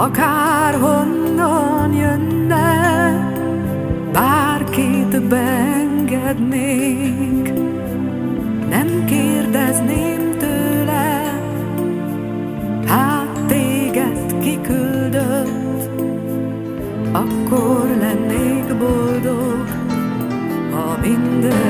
akárhonnan jönne, bárkit beengednék. Nem kérdezném tőle, hát téged kiküldött, akkor lennék boldog, ha mindenki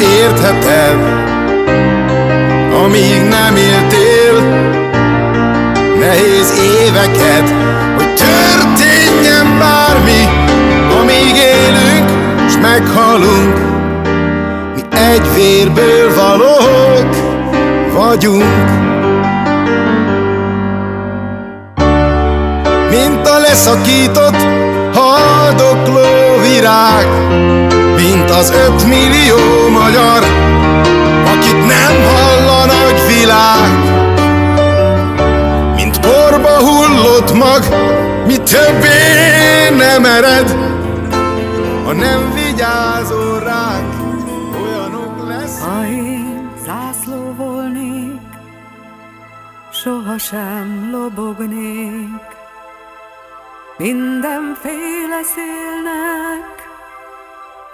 értheted, amíg nem éltél nehéz éveket, hogy történjen bármi, amíg élünk, s meghalunk. Mi egy vérből valók vagyunk. Mint a leszakított, haldokló virág, mint az ötmillió magyar, akit nem hall a nagy világ. Mint porba hullott mag, mi többé nem ered, ha nem vigyázol ránk, olyanok lesz. Ha én zászló volnék, sohasem lobognék. Mindenféle szélnek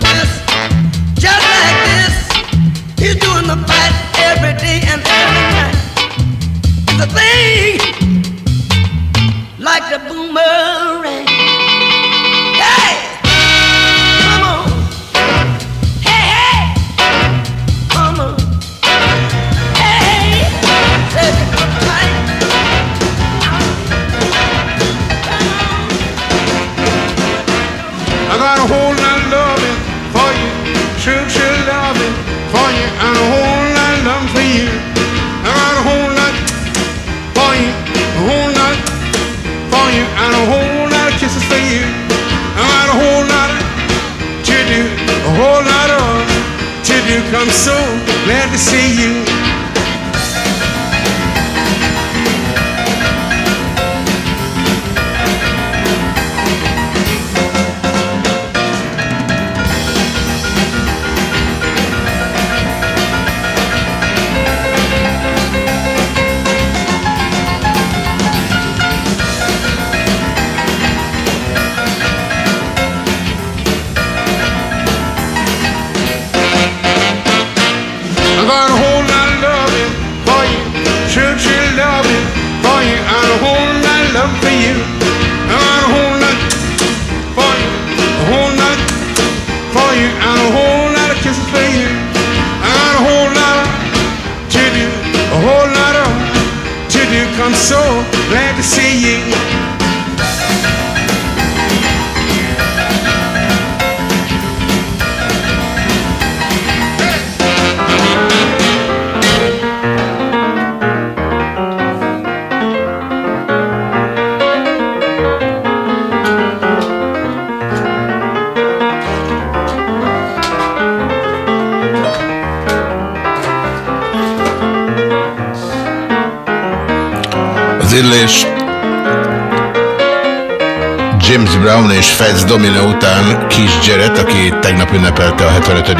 Just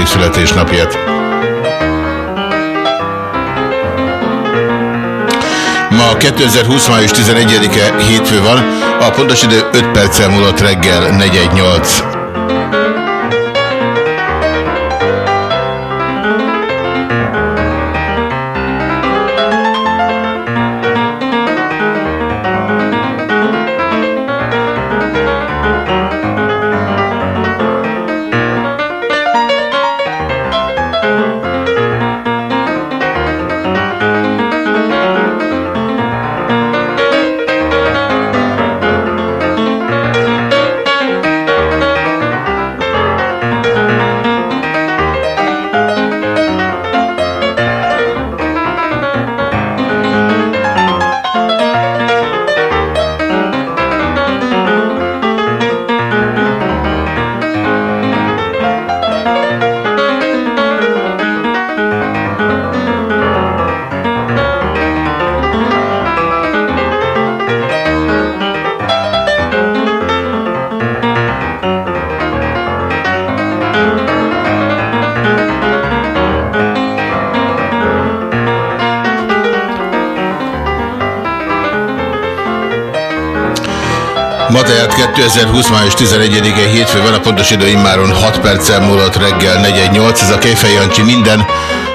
születésnapját. Ma 2020. május 11-e hétfő van, a pontos idő 5 perccel múlott reggel 418. 2020. május 11-e hétfő van, a pontos idő immáron 6 perccel múlott reggel 418. Ez a Kejfej Jancsi minden,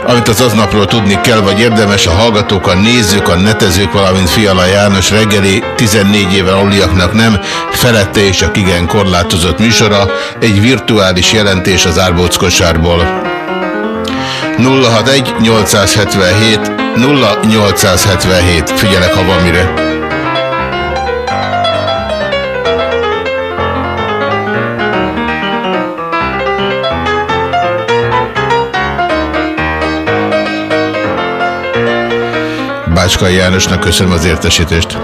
amit az aznapról tudni kell, vagy érdemes a hallgatók, a nézők, a netezők, valamint Fiala János reggeli 14 éven aluliaknak nem, felette és a igen korlátozott műsora, egy virtuális jelentés az árbóckosárból. 061 877 0877. Figyelek, ha van mire. Bácskai Jánosnak köszönöm az értesítést.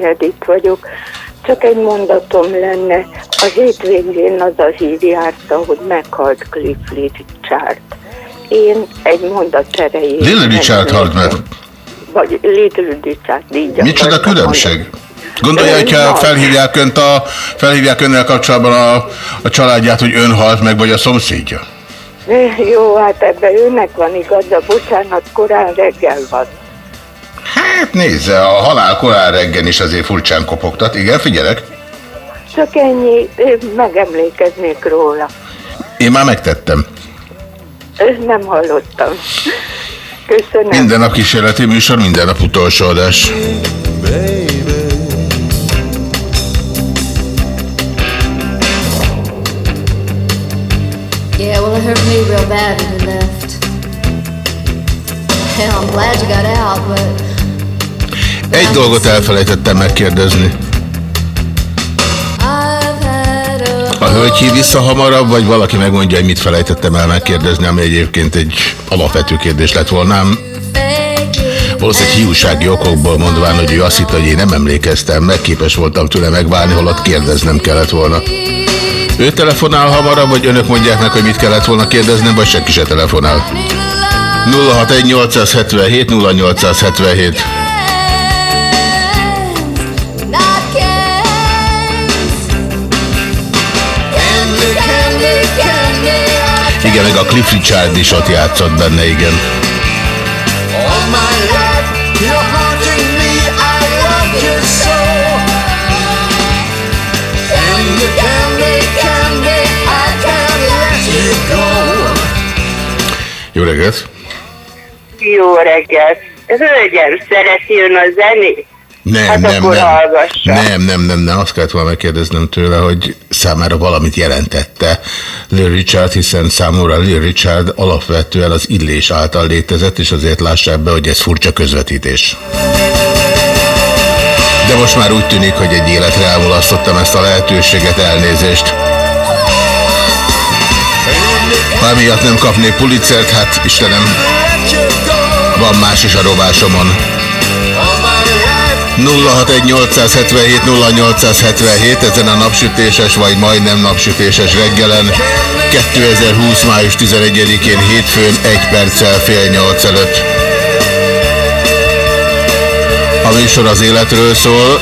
Szelmeci Edith vagyok. Csak egy mondatom lenne. A hétvégén az a hír járta, hogy meghalt Cliff Richard. Én egy mondat erejéig... Little Richard halt meg. Vagy Little Richard, így Micsoda különbség? Gondolja, Ön hogyha felhívják önt a, felhívják önnel kapcsolatban a, a családját, hogy ön halt meg, vagy a szomszédja? mondani. Jó, hát ebben őnek van igaza, bocsánat, korán reggel van. Hát nézze, a halál korán reggel is azért furcsán kopogtat. Igen, figyelek. Csak ennyi, én megemlékeznék róla. Én már megtettem. Nem hallottam. Köszönöm. Minden nap kísérleti műsor, minden nap utolsó adás. Yeah, well, it hurt me real bad when you left. Hell, I'm glad you got out, but Egy dolgot elfelejtettem megkérdezni. A hölgy hív vissza hamarabb, vagy valaki megmondja, hogy mit felejtettem el megkérdezni, ami egyébként egy alapvető kérdés lett volna. Valószínűleg hiúsági okokból mondván, hogy ő azt hitt, hogy én nem emlékeztem, megképes voltam tőle megválni, holott kérdeznem kellett volna. Ő telefonál hamarabb, vagy önök mondják meg, hogy mit kellett volna kérdeznem, vagy senki se telefonál. 061 877 0877 Igen, meg a Cliff Richard is ott játszott benne, igen. Jó reggelt! Jó reggelt. Hölgyem, szereti ön a zenét? Nem, Hát nem, nem. hallgassa. Nem, nem, nem, nem. Azt kellett volna megkérdeznem tőle, hogy számára valamit jelentette Lil Richard, hiszen számomra Lil Richard alapvetően az illés által létezett, és azért lássák be, hogy ez furcsa közvetítés. De most már úgy tűnik, hogy egy életre elmulasztottam ezt a lehetőséget, elnézést. Ha emiatt nem kapnék pulicert, hát Istenem, van más is a robásomon. 061877 0877 ezen a napsütéses vagy majdnem napsütéses reggelen 2020. május 11-én hétfőn egy perccel fél nyolc előtt. A műsor az életről szól,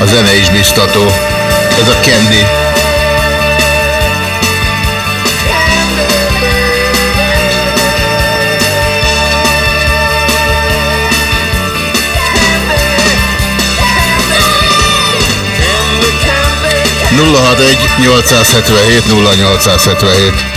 a zene is biztató. Ez a Candy. Nulla hat egy 877 0877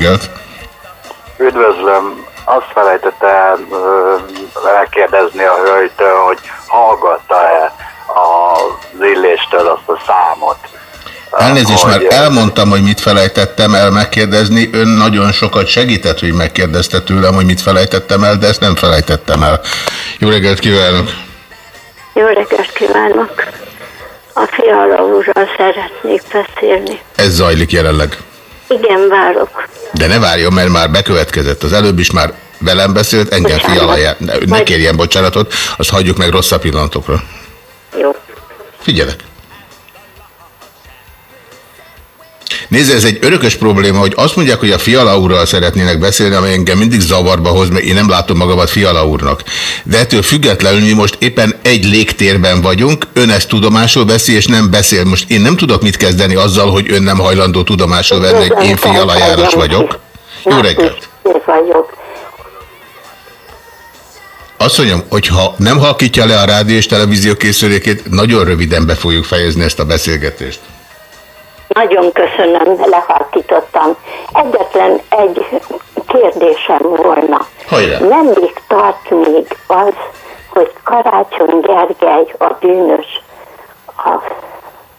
reggelt! Üdvözlöm! Azt felejtette el ö, megkérdezni a hölgytől, hogy hallgatta-e az illéstől azt a számot. Elnézést, már elmondtam, hogy mit felejtettem el megkérdezni. Ön nagyon sokat segített, hogy megkérdezte tőlem, hogy mit felejtettem el, de ezt nem felejtettem el. Jó reggelt kívánok! Jó reggelt kívánok! A fiala úrral szeretnék beszélni. Ez zajlik jelenleg. Igen, várok. De ne várjon, mert már bekövetkezett. Az előbb is már velem beszélt, engem fialaját. Ne, ne kérjen bocsánatot, azt hagyjuk meg rosszabb pillanatokra. Jó. Figyelek. Nézze, ez egy örökös probléma, hogy azt mondják, hogy a Fiala úrral szeretnének beszélni, amely engem mindig zavarba hoz, mert én nem látom magamat Fiala úrnak. De ettől függetlenül mi most éppen egy légtérben vagyunk, ön ezt tudomásul veszi, és nem beszél. Most én nem tudok mit kezdeni azzal, hogy ön nem hajlandó tudomásul venni, hogy én Fiala János vagyok. Jó reggelt! Én vagyok. Azt mondjam, hogy ha nem halkítja le a rádió és televízió készülékét, nagyon röviden be fogjuk fejezni ezt a beszélgetést. Nagyon köszönöm, lehalkítottam. Egyetlen egy kérdésem volna. Hajrá! Meddig tart még az, hogy Karácsony Gergely a bűnös a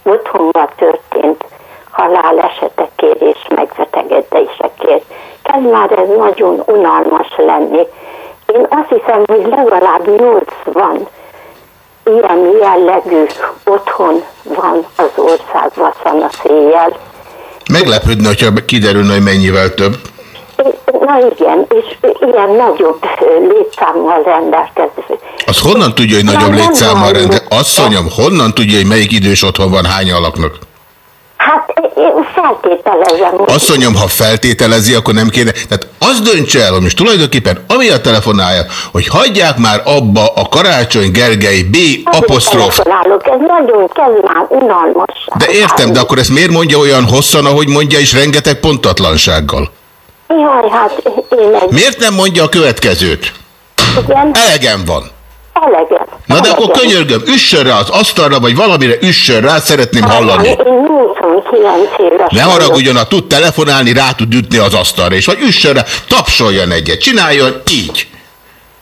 otthonban történt halálesetekért és megbetegedésekért. Kezd már ez nagyon unalmas lenni. Én azt hiszem, hogy legalább 80 ilyen jellegű otthon van az országban szanaszéjjel. Meglepődne, hogyha kiderülne, hogy mennyivel több. Na igen, és ilyen nagyobb létszámmal rendelkező. Az honnan tudja, hogy nagyobb nem létszámmal halljuk. rende? Asszonyom, honnan tudja, hogy melyik idős otthon van, hányan laknak? Hát én feltételezem, Asszonyom, ha feltételezi, akkor nem kéne. Tehát az döntse el, most tulajdonképpen ami a telefonálja, hogy hagyják már abba a Karácsony Gergely B. apostrof. ez nagyon unalmas. De értem, de akkor ezt miért mondja olyan hosszan, ahogy mondja, és rengeteg pontatlansággal? Jaj, hát én egy... Miért nem mondja a következőt? Igen, Elegem van. elegem. Na de akkor könyörgöm, üssön rá az asztalra, vagy valamire üssön rá, szeretném hallani. Én 89 éves Ne haragudjon, ha tud telefonálni, rá tud ütni az asztalra, és vagy üssön rá, tapsoljon egyet, csináljon így.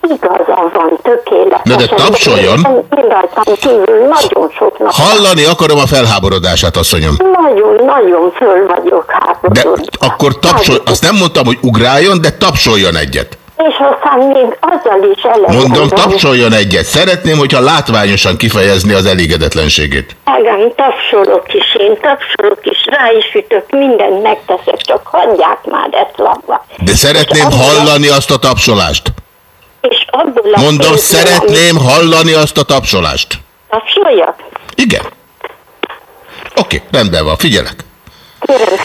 Igaza van, tökéletes. Na de tapsoljon. Rajtam kívül nagyon soknak. Hallani akarom a felháborodását, asszonyom. Nagyon-nagyon föl vagyok De háborodva. akkor tapsolj, azt nem mondtam, hogy ugráljon, de tapsoljon egyet. És aztán még azzal is elegem Mondom, tapsoljon egyet. Szeretném, hogyha látványosan kifejezni az elégedetlenségét. Igen, tapsolok is, én tapsolok is, rá is ütök, mindent megteszek, csak hagyják már ezt labba. De szeretném És hallani azt a tapsolást. És abból a Mondom, pénzből, szeretném hallani azt a tapsolást. amit Tapsoljak? Igen. Oké, rendben van, figyelek.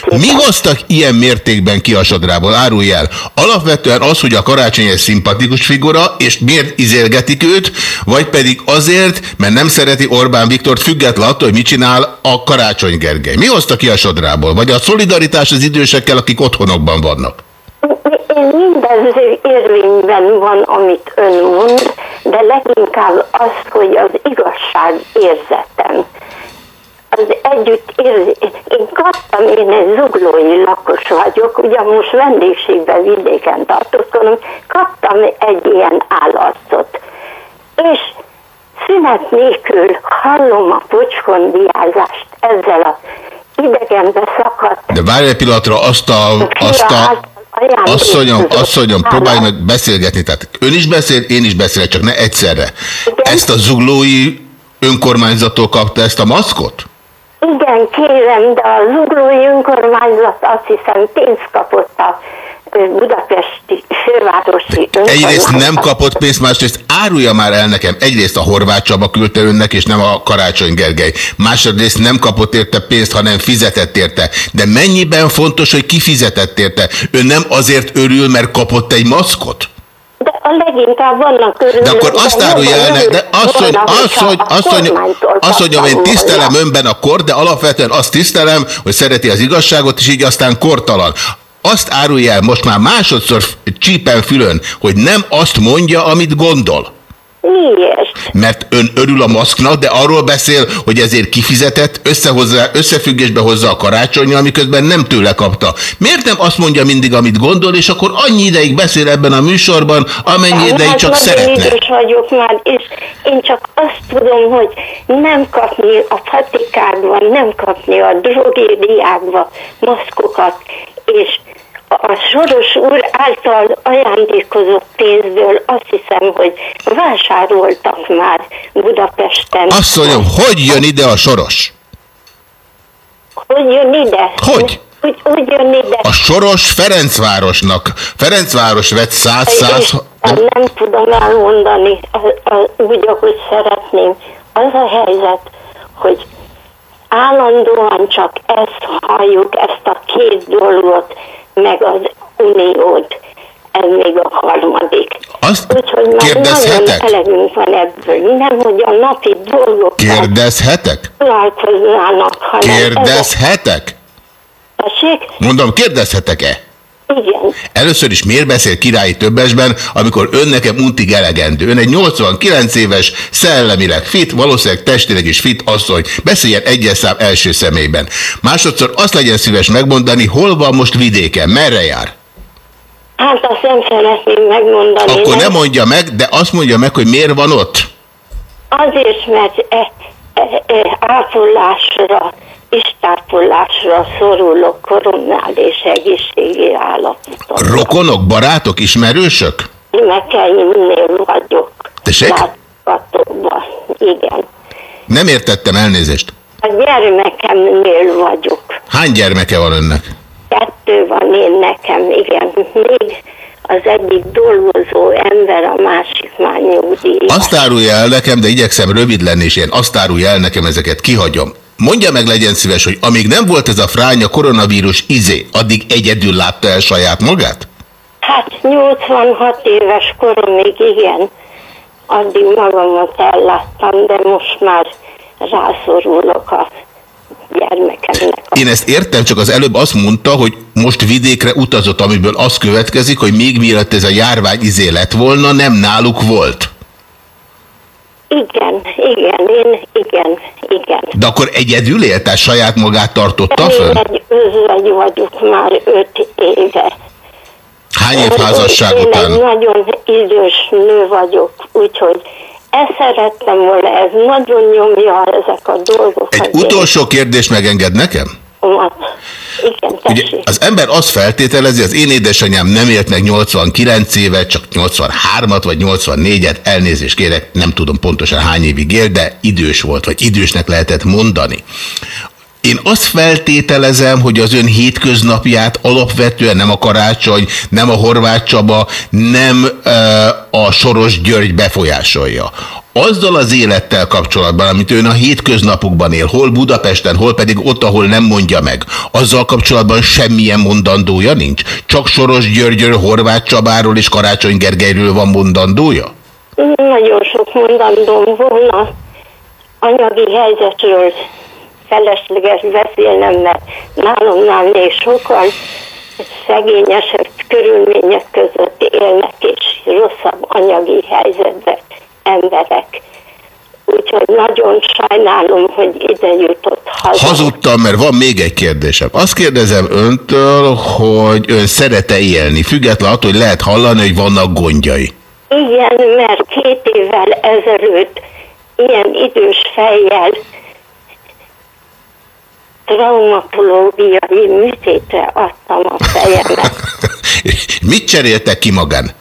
Mi hoztak ilyen mértékben ki a sodrából? Árulj el. Alapvetően az, hogy a karácsony egy szimpatikus figura, és miért izélgetik őt, vagy pedig azért, mert nem szereti Orbán Viktort független attól, hogy mit csinál a Karácsony Gergely. Mi hozta ki a sodrából? Vagy a szolidaritás az idősekkel, akik otthonokban vannak? Minden érvényben van, amit ön mond, de leginkább az, hogy az igazság érzetem. Az együtt érzi... Én kaptam, én egy zuglói lakos vagyok, ugye most vendégségben vidéken tartózkodom, kaptam egy ilyen állarcot. És szünet nélkül hallom a pocskondiázást ezzel a idegenbe szakadt De várj egy pillanatra, azt a, azt a Asszonyom, asszonyom, próbálj meg beszélgetni. Tehát ön is beszél, én is beszélek, csak ne egyszerre. Ezt a zuglói önkormányzattól kapta ezt a maszkot? Igen, kérem, de a zuglói önkormányzat azt hiszem pénzt kapott a budapesti fővárosi Egyrészt önkormányzat. nem kapott pénzt, másrészt árulja már el nekem. Egyrészt a Horváth Csaba küldte önnek, és nem a Karácsony Gergely. Másrészt nem kapott érte pénzt, hanem fizetett érte. De mennyiben fontos, hogy ki fizetett érte? Ön nem azért örül, mert kapott egy maszkot? De a leginkább vannak körülbelül... De akkor azt árulja el, ne- de azt, hogy, azt, hogy, azt, hogy, azt én tisztelem önben a kor, de alapvetően azt tisztelem, hogy szereti az igazságot, és így aztán kortalan. Azt árulja el most már másodszor csípen fülön, hogy nem azt mondja, amit gondol. Miért? Mert ön örül a maszknak, de arról beszél, hogy ezért kifizetett, összehozza, összefüggésbe hozza a karácsonyjal, miközben nem tőle kapta. Miért nem azt mondja mindig, amit gondol, és akkor annyi ideig beszél ebben a műsorban, amennyi ideig Hát csak nagyon szeretne. idős vagyok már, és én csak azt tudom, hogy nem kapni a patikákban, nem kapni a drogériákban maszkokat, és a Soros úr által ajándékozott pénzből azt hiszem, hogy vásároltak már Budapesten. Azt mondjam, hogy jön ide a soros? Hogy jön ide? Hogy? Úgy, úgy jön ide. A soros Ferencvárosnak. Ferencváros vett 100-100... Nem, nem tudom elmondani a, a, úgy, ahogy szeretném. Az a helyzet, hogy állandóan csak ezt halljuk, ezt a két dolgot, meg az uniót. Ez még a harmadik. Azt Úgyhogy már kérdezhetek? nagyon elegünk van ebből. Nem, hogy a napi dolgok Kérdezhetek? hanem ezek- Kérdezhetek? Tessék? Mondom, kérdezhetek-e? Igen. Először is miért beszél királyi többesben, amikor ön nekem untig elegendő? Ön egy 89 éves, szellemileg fit, valószínűleg testileg is fit asszony. Beszéljen egyes szám első személyben. Másodszor azt legyen szíves megmondani, hol van most vidéken, merre jár? Hát azt nem szeretném megmondani. Akkor nem? mondja meg, de azt mondja meg, hogy miért van ott. Azért, mert e, e, e, ápolásra, istápolásra szorulok koronális egészségi állapotot. Rokonok, barátok, ismerősök? Gyermekeimnél vagyok. Tessék? Látogatóban. Igen. Nem értettem elnézést. A gyermekemnél vagyok. Hány gyermeke van önnek? Kettő van én nekem, igen. Még az egyik dolgozó ember, a másik már nyugdíjas. Azt árulja el nekem, de igyekszem rövid lenni, és én azt árulja el nekem, ezeket kihagyom. Mondja meg, legyen szíves, hogy amíg nem volt ez a fránya koronavírus izé, addig egyedül látta el saját magát? Hát 86 éves koromig igen, addig magamat elláttam, de most már rászorulok a gyermekemnek. Én ezt értem, csak az előbb azt mondta, hogy most vidékre utazott, amiből az következik, hogy még mielőtt ez a járvány izé lett volna, nem náluk volt. Igen, igen, én, igen, igen. De akkor egyedül élt, tehát saját magát tartotta Én egy özvegy vagyok már öt éve. Hány év házasság Én egy után? nagyon idős nő vagyok, úgyhogy ezt szerettem volna, ez nagyon nyomja ezek a dolgok. Egy utolsó kérdést megenged nekem? Igen, Ugye az ember azt feltételezi, az én édesanyám nem élt meg 89 évet, csak 83-at vagy 84-et, elnézést kérek, nem tudom pontosan hány évig él, de idős volt, vagy idősnek lehetett mondani. Én azt feltételezem, hogy az ön hétköznapját alapvetően nem a karácsony, nem a Horváth Csaba, nem ö, a Soros György befolyásolja. Azzal az élettel kapcsolatban, amit ön a hétköznapokban él, hol Budapesten, hol pedig ott, ahol nem mondja meg, azzal kapcsolatban semmilyen mondandója nincs? Csak Soros Györgyről, Horváth Csabáról és Karácsony Gergelyről van mondandója? Nagyon sok mondandóm volna anyagi helyzetről felesleges beszélnem, mert nálomnál még sokan szegényesebb körülmények között élnek, és rosszabb anyagi helyzetben emberek. Úgyhogy nagyon sajnálom, hogy ide jutott haza. Hazudtam, mert van még egy kérdésem. Azt kérdezem öntől, hogy ön szerete élni, független attól, hogy lehet hallani, hogy vannak gondjai. Igen, mert két évvel ezelőtt ilyen idős fejjel traumatológiai műtétre adtam a fejemet. Mit cseréltek ki magán?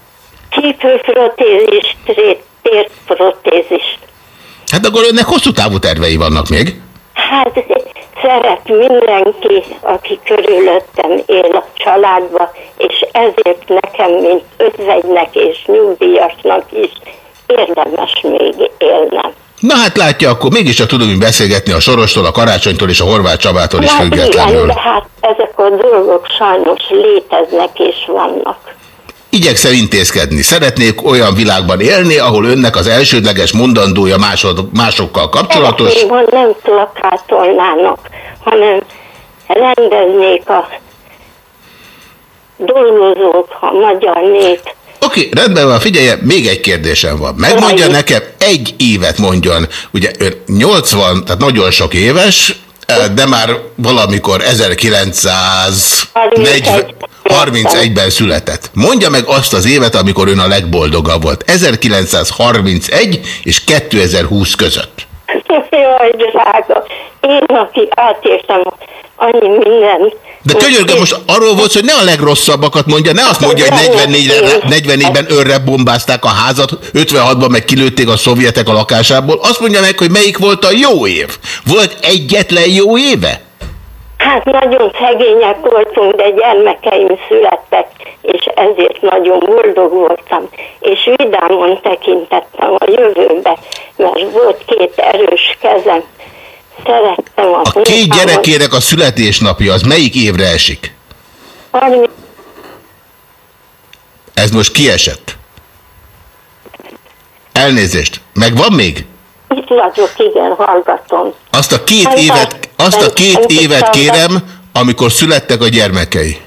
Csípőprotézist, térprotézist. Hát akkor önnek hosszú távú tervei vannak még. Hát szeret mindenki, aki körülöttem él a családba, és ezért nekem, mint özvegynek és nyugdíjasnak is érdemes még élnem. Na hát látja, akkor mégiscsak tudunk beszélgetni a Sorostól, a Karácsonytól és a Horváth Csabától is Hát igen, függetlenül. de hát ezek a dolgok sajnos léteznek és vannak. Igyekszem intézkedni. Szeretnék olyan világban élni, ahol önnek az elsődleges mondandója másod, másokkal kapcsolatos. Ha nem plakátolnának, hanem rendeznék a dolgozók, a magyar nép. Oké, rendben van, figyelje, még egy kérdésem van. Megmondja nekem, egy évet mondjon, ugye ön 80, tehát nagyon sok éves, eh, de már valamikor 1931-ben született. Mondja meg azt az évet, amikor ön a legboldogabb volt. 1931 és 2020 között. Jaj, drága, én, aki átértem annyi minden. De könyörgöm, most arról volt, hogy ne a legrosszabbakat mondja, ne azt mondja, hogy 44-ben 44 őrre bombázták a házat, 56-ban meg kilőtték a szovjetek a lakásából. Azt mondja meg, hogy melyik volt a jó év. Volt egyetlen jó éve? Hát nagyon szegények voltunk, de gyermekeim születtek, és ezért nagyon boldog voltam, és vidámon tekintettem a jövőbe, mert volt két erős kezem. Szerettem a, A két gyerekének a születésnapja az melyik évre esik? 30 Ez most kiesett. Elnézést. Meg van még? Itt vagyok, igen, hallgatom. Azt a két évet, azt a két évet kérem, amikor születtek a gyermekei.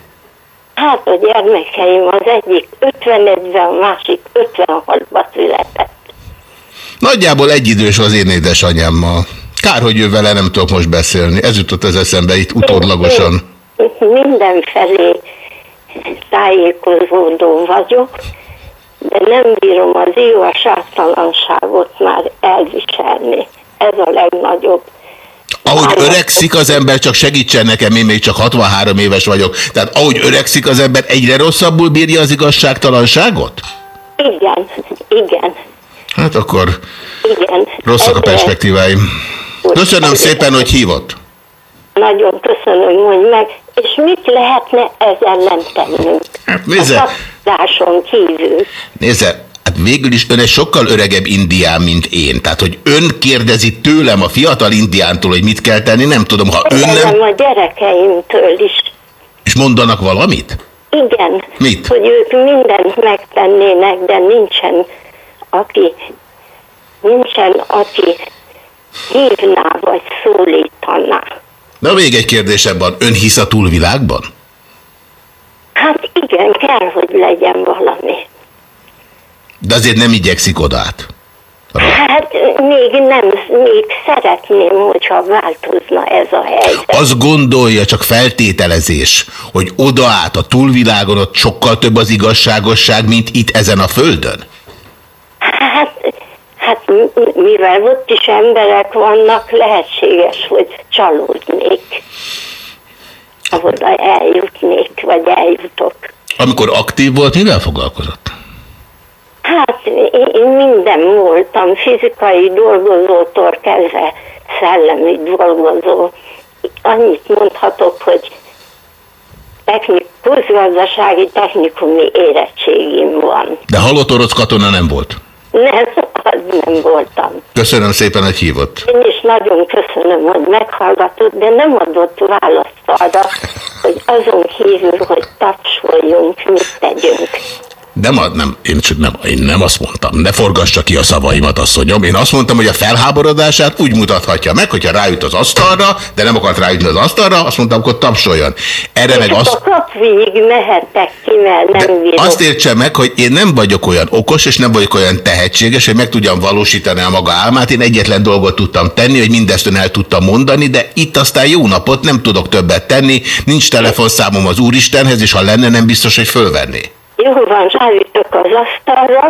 Hát a gyermekeim az egyik 51-ben, a másik 56-ban született. Nagyjából egyidős az én édesanyámmal. Kár, hogy ő vele nem tudok most beszélni. Ez jutott az eszembe itt utódlagosan. Mindenfelé tájékozódó vagyok, de nem bírom az igazságtalanságot már elviselni. Ez a legnagyobb. Ahogy öregszik az ember, csak segítsen nekem, én még csak 63 éves vagyok. Tehát ahogy öregszik az ember, egyre rosszabbul bírja az igazságtalanságot? Igen, igen, Hát akkor igen. rosszak a perspektíváim. Köszönöm szépen, hogy hívott. Nagyon köszönöm, hogy meg. És mit lehetne ez ellen tennünk? Hát nézze. A kívül. Nézze, hát végül is ön egy sokkal öregebb indián, mint én. Tehát, hogy ön kérdezi tőlem a fiatal indiántól, hogy mit kell tenni, nem tudom, ha ön nem, a gyerekeimtől is. és mondanak valamit? Igen. Mit? Hogy ők mindent megtennének, de nincsen, aki, nincsen, aki hívná vagy szólítaná. Na, még egy kérdésem van. Ön hisz a túlvilágban? Hát igen, kell, hogy legyen valami. De azért nem igyekszik oda át. Hát még nem, még szeretném, hogyha változna ez a helyzet. Azt gondolja, csak feltételezés, hogy oda át a túlvilágon ott sokkal több az igazságosság, mint itt ezen a földön? Hát, hát mivel ott is emberek vannak, lehetséges, hogy csalódnék. Oda eljutnék, vagy eljutok. Amikor aktív volt, mivel foglalkozott? Hát én, minden voltam, fizikai dolgozótól kezdve szellemi dolgozó. Annyit mondhatok, hogy technik, közgazdasági technikumi érettségim van. De halott orosz katona nem volt. Nem, az nem voltam. Köszönöm szépen, hogy hívott. Én is nagyon köszönöm, hogy meghallgatott, de nem adott választ arra, hogy azon kívül, hogy tapsoljunk, mit tegyünk. Nem, a- nem, én, csak nem, én nem azt mondtam. Ne forgassa ki a szavaimat, asszonyom. Én azt mondtam, hogy a felháborodását úgy mutathatja meg, hogyha rájut az asztalra, de nem akart rájutni az asztalra, azt mondtam, akkor tapsoljon. Erre meg És azt, a kap végig mehettek ki, mert nem bírok. azt értse meg, hogy én nem vagyok olyan okos, és nem vagyok olyan tehetséges, hogy meg tudjam valósítani a maga álmát. Én egyetlen dolgot tudtam tenni, hogy mindezt ön el tudtam mondani, de itt aztán jó napot, nem tudok többet tenni, nincs telefonszámom az Úristenhez, és ha lenne, nem biztos, hogy fölvenné. Jó van, ráütök az asztalra,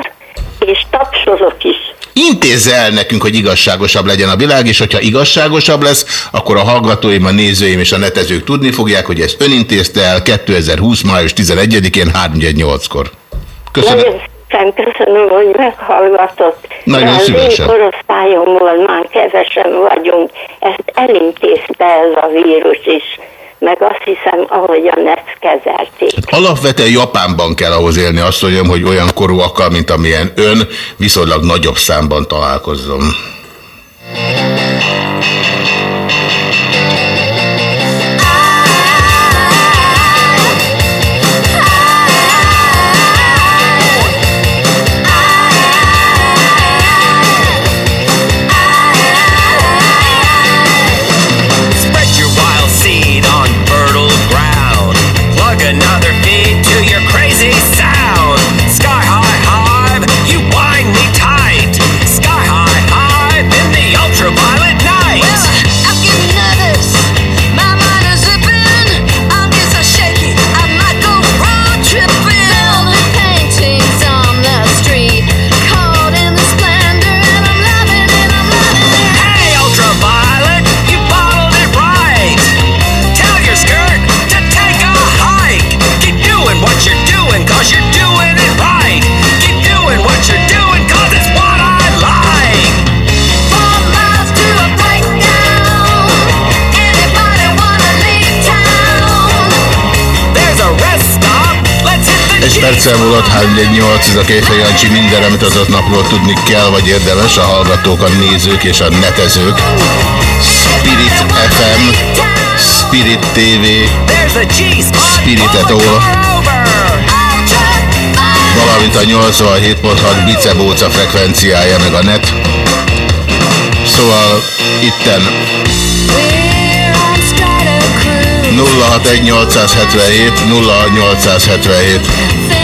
és tapsolok is. Intézze el nekünk, hogy igazságosabb legyen a világ, és hogyha igazságosabb lesz, akkor a hallgatóim, a nézőim és a netezők tudni fogják, hogy ezt ön intézte el 2020. május 11-én 3-8-kor. Köszönöm. Nagyon szépen köszönöm, hogy meghallgatott. Nagyon az szívesen. én korosztályomból már kevesen vagyunk. Ezt elintézte ez a vírus is. Meg azt hiszem, ahogyan ezt kezelték. Alapvetően Japánban kell ahhoz élni, azt mondjam, hogy olyan korúakkal, mint amilyen ön, viszonylag nagyobb számban találkozzon. Perccel múlott 318, ez a Kéfej Jancsi minden, amit az napról tudni kell, vagy érdemes, a hallgatók, a nézők és a netezők. Spirit FM, Spirit TV, There's a G-spot. Spiritetól, valamint a 87.6 bicebóca frekvenciája, meg a net. Szóval itten We're on Strider Cruise. 061 877 0877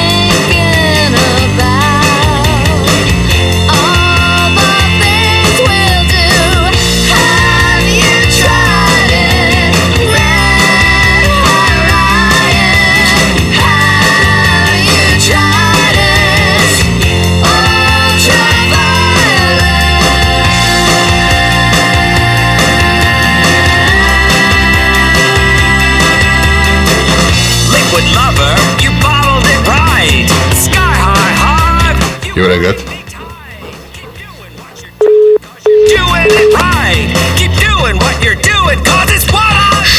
what I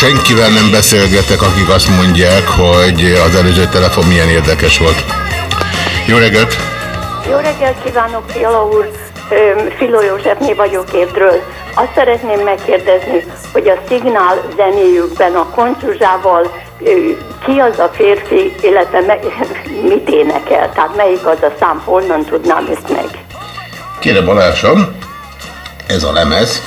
Senkivel nem beszélgetek, akik azt mondják, hogy az előző telefon milyen érdekes volt. Jó reggelt! Jó reggelt kívánok, Fiala úr! Filó Józsefné vagyok Évről. Azt szeretném megkérdezni, hogy a szignál zenéjükben a koncsuzsával ki az a férfi, illetve me, mit énekel? Tehát melyik az a szám, honnan tudnám ezt meg? Kérem Balásom, ez a lemez,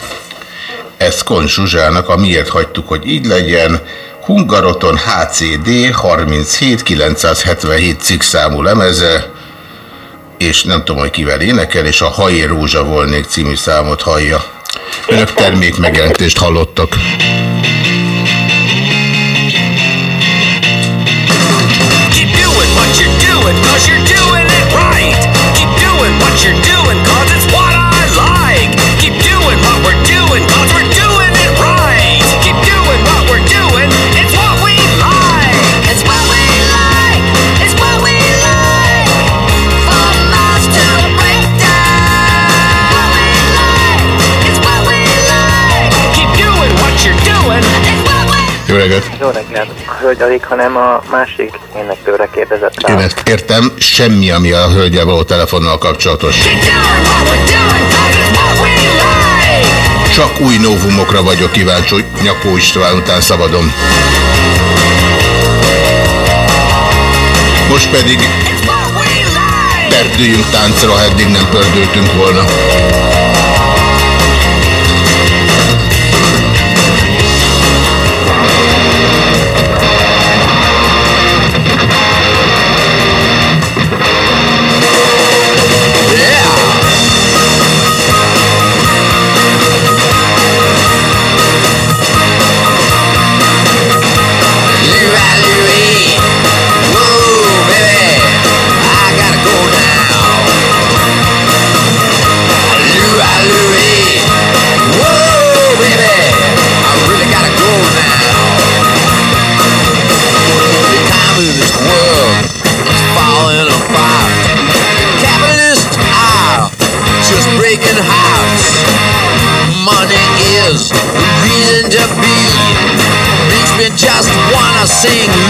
ez Kon Zsuzsának, a miért hagytuk, hogy így legyen, Hungaroton HCD 37 977 cikk lemeze, és nem tudom, hogy kivel énekel, és a Hajé Rózsa volnék című számot hallja. Önök termék megjelentést hallottak. Reggelt! Jó reggelt! A hölgy alig, hanem a másik éneklőre kérdezett rá. Én ezt értem, semmi, ami a hölgyel való telefonnal kapcsolatos. Csak új novumokra vagyok kíváncsi, Nyakó István után szabadon. Most pedig perdüljünk táncra, ha eddig nem pördültünk volna. Sing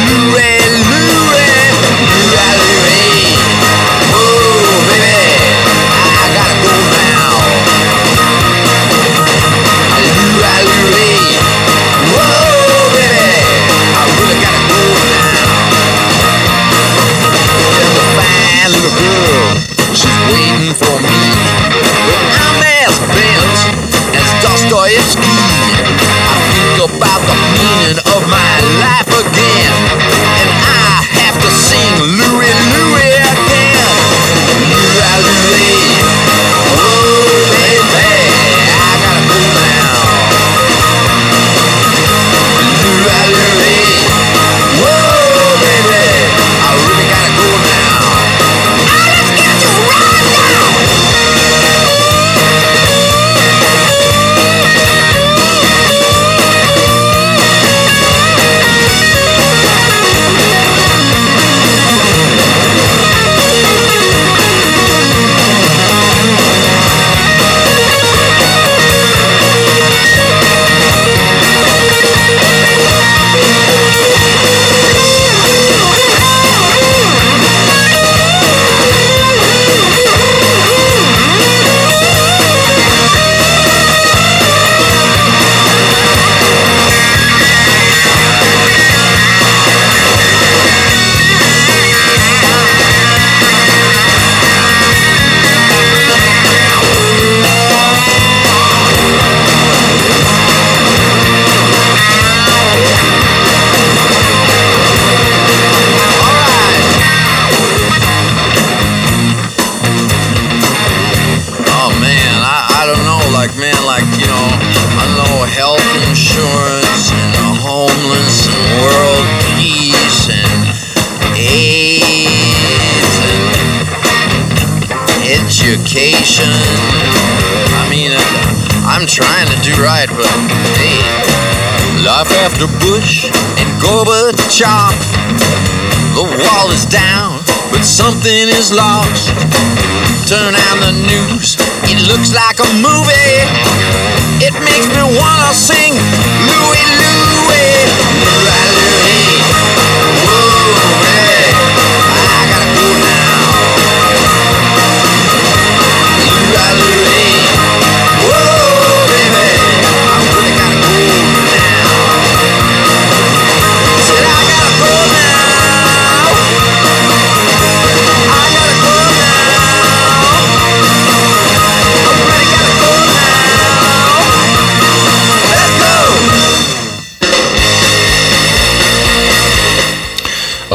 after Bush and Gorbachev. The wall is down, but something is lost. Turn on the news, it looks like a movie. It makes me wanna sing Louie. Louie, Louie.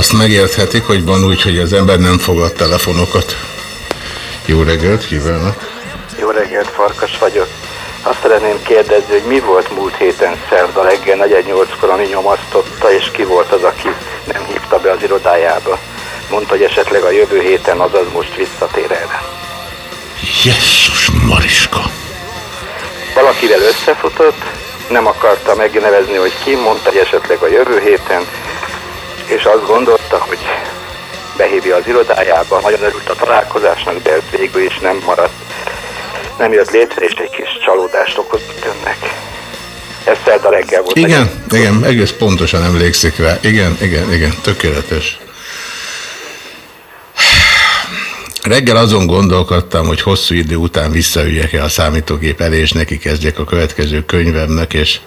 Azt megérthetik, hogy van úgy, hogy az ember nem fogad telefonokat. Jó reggelt kívánok! Jó reggelt, Farkas vagyok. Azt szeretném kérdezni, hogy mi volt múlt héten szerda reggel 48-kor, ami nyomasztotta, és ki volt az, aki nem hívta be az irodájába. Mondta, hogy esetleg a jövő héten, azaz most visszatér erre. Jesszus Mariska! Valakivel összefutott, nem akarta megnevezni, hogy ki, mondta, hogy esetleg a jövő héten, és azt gondolta, hogy behívja az irodájába, nagyon örült a találkozásnak, de ez végül is nem maradt. Nem jött létre, és egy kis csalódást okozott önnek. Ez szerda reggel volt. Igen, igen, egész pontosan emlékszik rá. Igen, igen, igen, tökéletes. Reggel azon gondolkodtam, hogy hosszú idő után visszaüljek-e a számítógép elé, és neki kezdjek a következő könyvemnek, és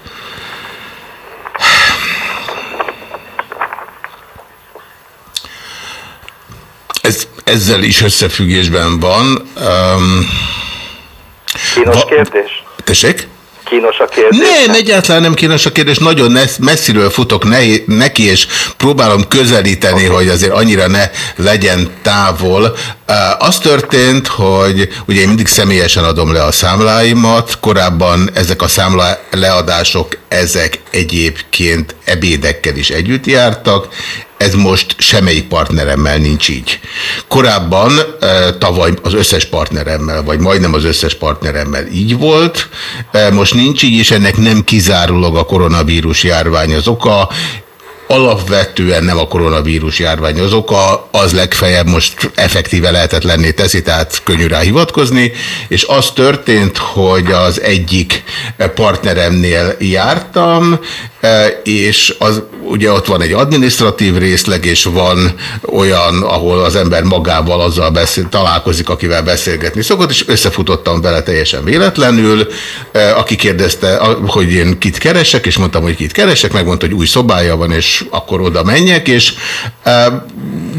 ez, ezzel is összefüggésben van. Um, Kínos kérdés? tessék? Kínos a kérdés? Nem, egyáltalán nem kínos a kérdés. Nagyon messziről futok ne- neki, és próbálom közelíteni, okay. hogy azért annyira ne legyen távol. Uh, az történt, hogy ugye én mindig személyesen adom le a számláimat, korábban ezek a számla leadások, ezek egyébként ebédekkel is együtt jártak, ez most semmelyik partneremmel nincs így. Korábban tavaly az összes partneremmel, vagy majdnem az összes partneremmel így volt, most nincs így, és ennek nem kizárólag a koronavírus járvány az oka, alapvetően nem a koronavírus járvány az oka, az legfeljebb most effektíve lehetetlenné teszi, tehát könnyű rá hivatkozni, és az történt, hogy az egyik partneremnél jártam, eh, és az, ugye ott van egy administratív részleg, és van olyan, ahol az ember magával azzal beszél, találkozik, akivel beszélgetni szokott, és összefutottam vele teljesen véletlenül, eh, aki kérdezte, hogy én kit keresek, és mondtam, hogy kit keresek, megmondta, hogy új szobája van, és akkor oda menjek, és eh,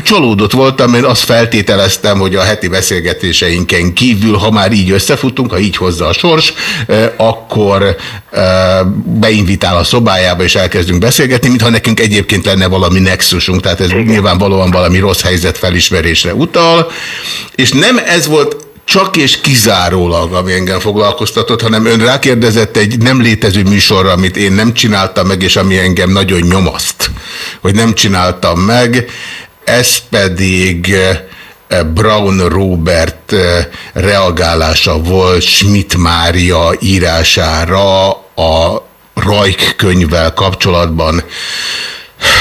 csalódott voltam, én azt feltételeztem, hogy a heti beszélgetéseinken kívül, ha már így összefutunk, ha így hozza a sors, eh, akkor eh, beinvitál a szobájába, és elkezdünk beszélgetni, mintha nekünk egyébként lenne valami nexusunk, tehát ez nyilvánvalóan valami rossz helyzet felismerésre utal, és nem ez volt csak és kizárólag, ami engem foglalkoztatott, hanem ön rákérdezett egy nem létező műsorra, amit én nem csináltam meg, és ami engem nagyon nyomaszt, hogy nem csináltam meg, ez pedig eh, Brown Robert eh, reagálása volt Schmidt Mária írására a Rajk könyvvel kapcsolatban.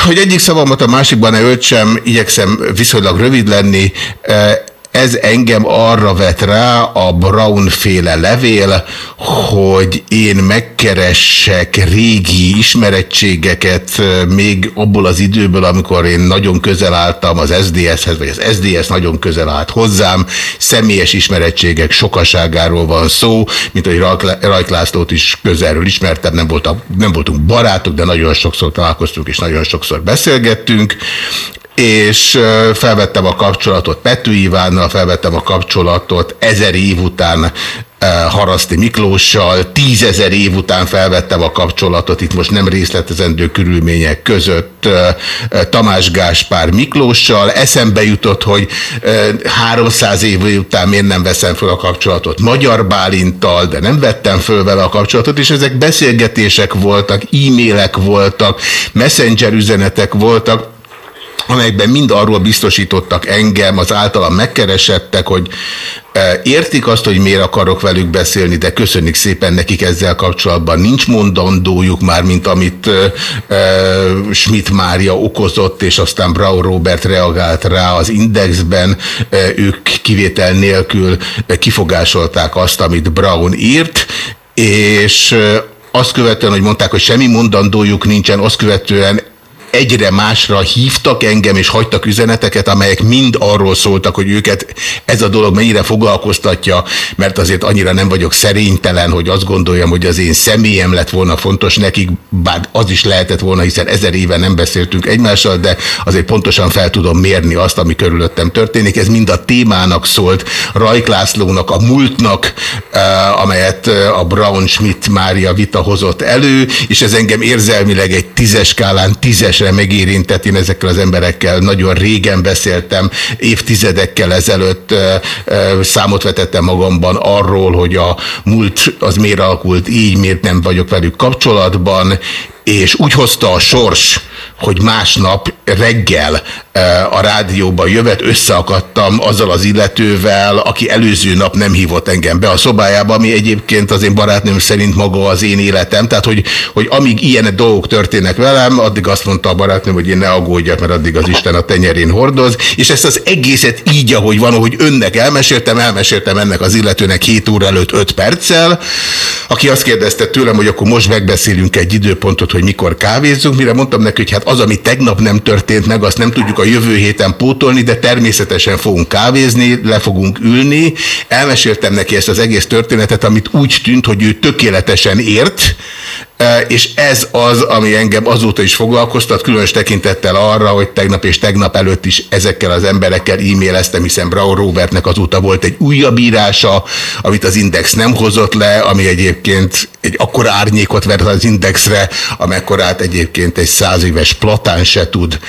Hogy egyik szavamat a másikban ne öltsem, igyekszem viszonylag rövid lenni, eh, ez engem arra vet rá a Brown féle levél, hogy én megkeressek régi ismerettségeket még abból az időből, amikor én nagyon közel álltam az SDS-hez, vagy az SDS nagyon közel állt hozzám. Személyes ismerettségek sokaságáról van szó, mint hogy Rajk- Lászlót is közelről ismertem, nem, voltak, nem voltunk barátok, de nagyon sokszor találkoztunk, és nagyon sokszor beszélgettünk és felvettem a kapcsolatot Pető Ivánnal, felvettem a kapcsolatot ezer év után Haraszti Miklóssal, tízezer év után felvettem a kapcsolatot, itt most nem részletezendő körülmények között Tamás Gáspár Miklóssal, eszembe jutott, hogy ö, 300 év után miért nem veszem fel a kapcsolatot Magyar Bálinttal, de nem vettem föl vele a kapcsolatot, és ezek beszélgetések voltak, e-mailek voltak, messenger üzenetek voltak, amelyekben mind arról biztosítottak engem, az általam megkeresettek, hogy e, értik azt, hogy miért akarok velük beszélni, de köszönjük szépen nekik ezzel kapcsolatban. Nincs mondandójuk már, mint amit e, e, Schmidt Mária okozott, és aztán Brau Robert reagált rá az Indexben. E, ők kivétel nélkül kifogásolták azt, amit Brown írt, és azt követően, hogy mondták, hogy semmi mondandójuk nincsen, azt követően egyre másra hívtak engem, és hagytak üzeneteket, amelyek mind arról szóltak, hogy őket ez a dolog mennyire foglalkoztatja, mert azért annyira nem vagyok szerénytelen, hogy azt gondoljam, hogy az én személyem lett volna fontos nekik, bár az is lehetett volna, hiszen ezer éve nem beszéltünk egymással, de azért pontosan fel tudom mérni azt, ami körülöttem történik. Ez mind a témának szólt, Rajk Lászlónak, a múltnak, amelyet a Brown Schmidt Mária vita hozott elő, és ez engem érzelmileg egy tízes skálán tízesre megérintett. Én ezekkel az emberekkel nagyon régen beszéltem, évtizedekkel ezelőtt számot vetettem magamban arról, hogy a múlt az miért alakult így, miért nem vagyok velük kapcsolatban, és úgy hozta a sors, hogy másnap reggel a rádióban jövet, összeakadtam azzal az illetővel, aki előző nap nem hívott engem be a szobájába, ami egyébként az én barátnőm szerint maga az én életem. Tehát, hogy, hogy amíg ilyen dolgok történnek velem, addig azt mondta a barátnőm, hogy én ne aggódjak, mert addig az Isten a tenyerén hordoz, és ezt az egészet így, ahogy van, ahogy önnek elmeséltem, elmeséltem ennek az illetőnek 7 óra előtt 5 perccel, aki azt kérdezte tőlem, hogy akkor most megbeszélünk egy időpontot, hogy mikor kávézzunk, mire mondtam neki, hogy hát az, ami tegnap nem történt meg, azt nem tudjuk a jövő héten pótolni, de természetesen fogunk kávézni, le fogunk ülni. Elmeséltem neki ezt az egész történetet, amit úgy tűnt, hogy ő tökéletesen ért, E, és ez az, ami engem azóta is foglalkoztat, különös tekintettel arra, hogy tegnap és tegnap előtt is ezekkel az emberekkel e-maileztem, hiszen Brau Robertnek azóta volt egy újabb írása, amit az Index nem hozott le, ami egyébként egy akkora árnyékot vert az Indexre, amekkorát egyébként egy száz éves platán se tud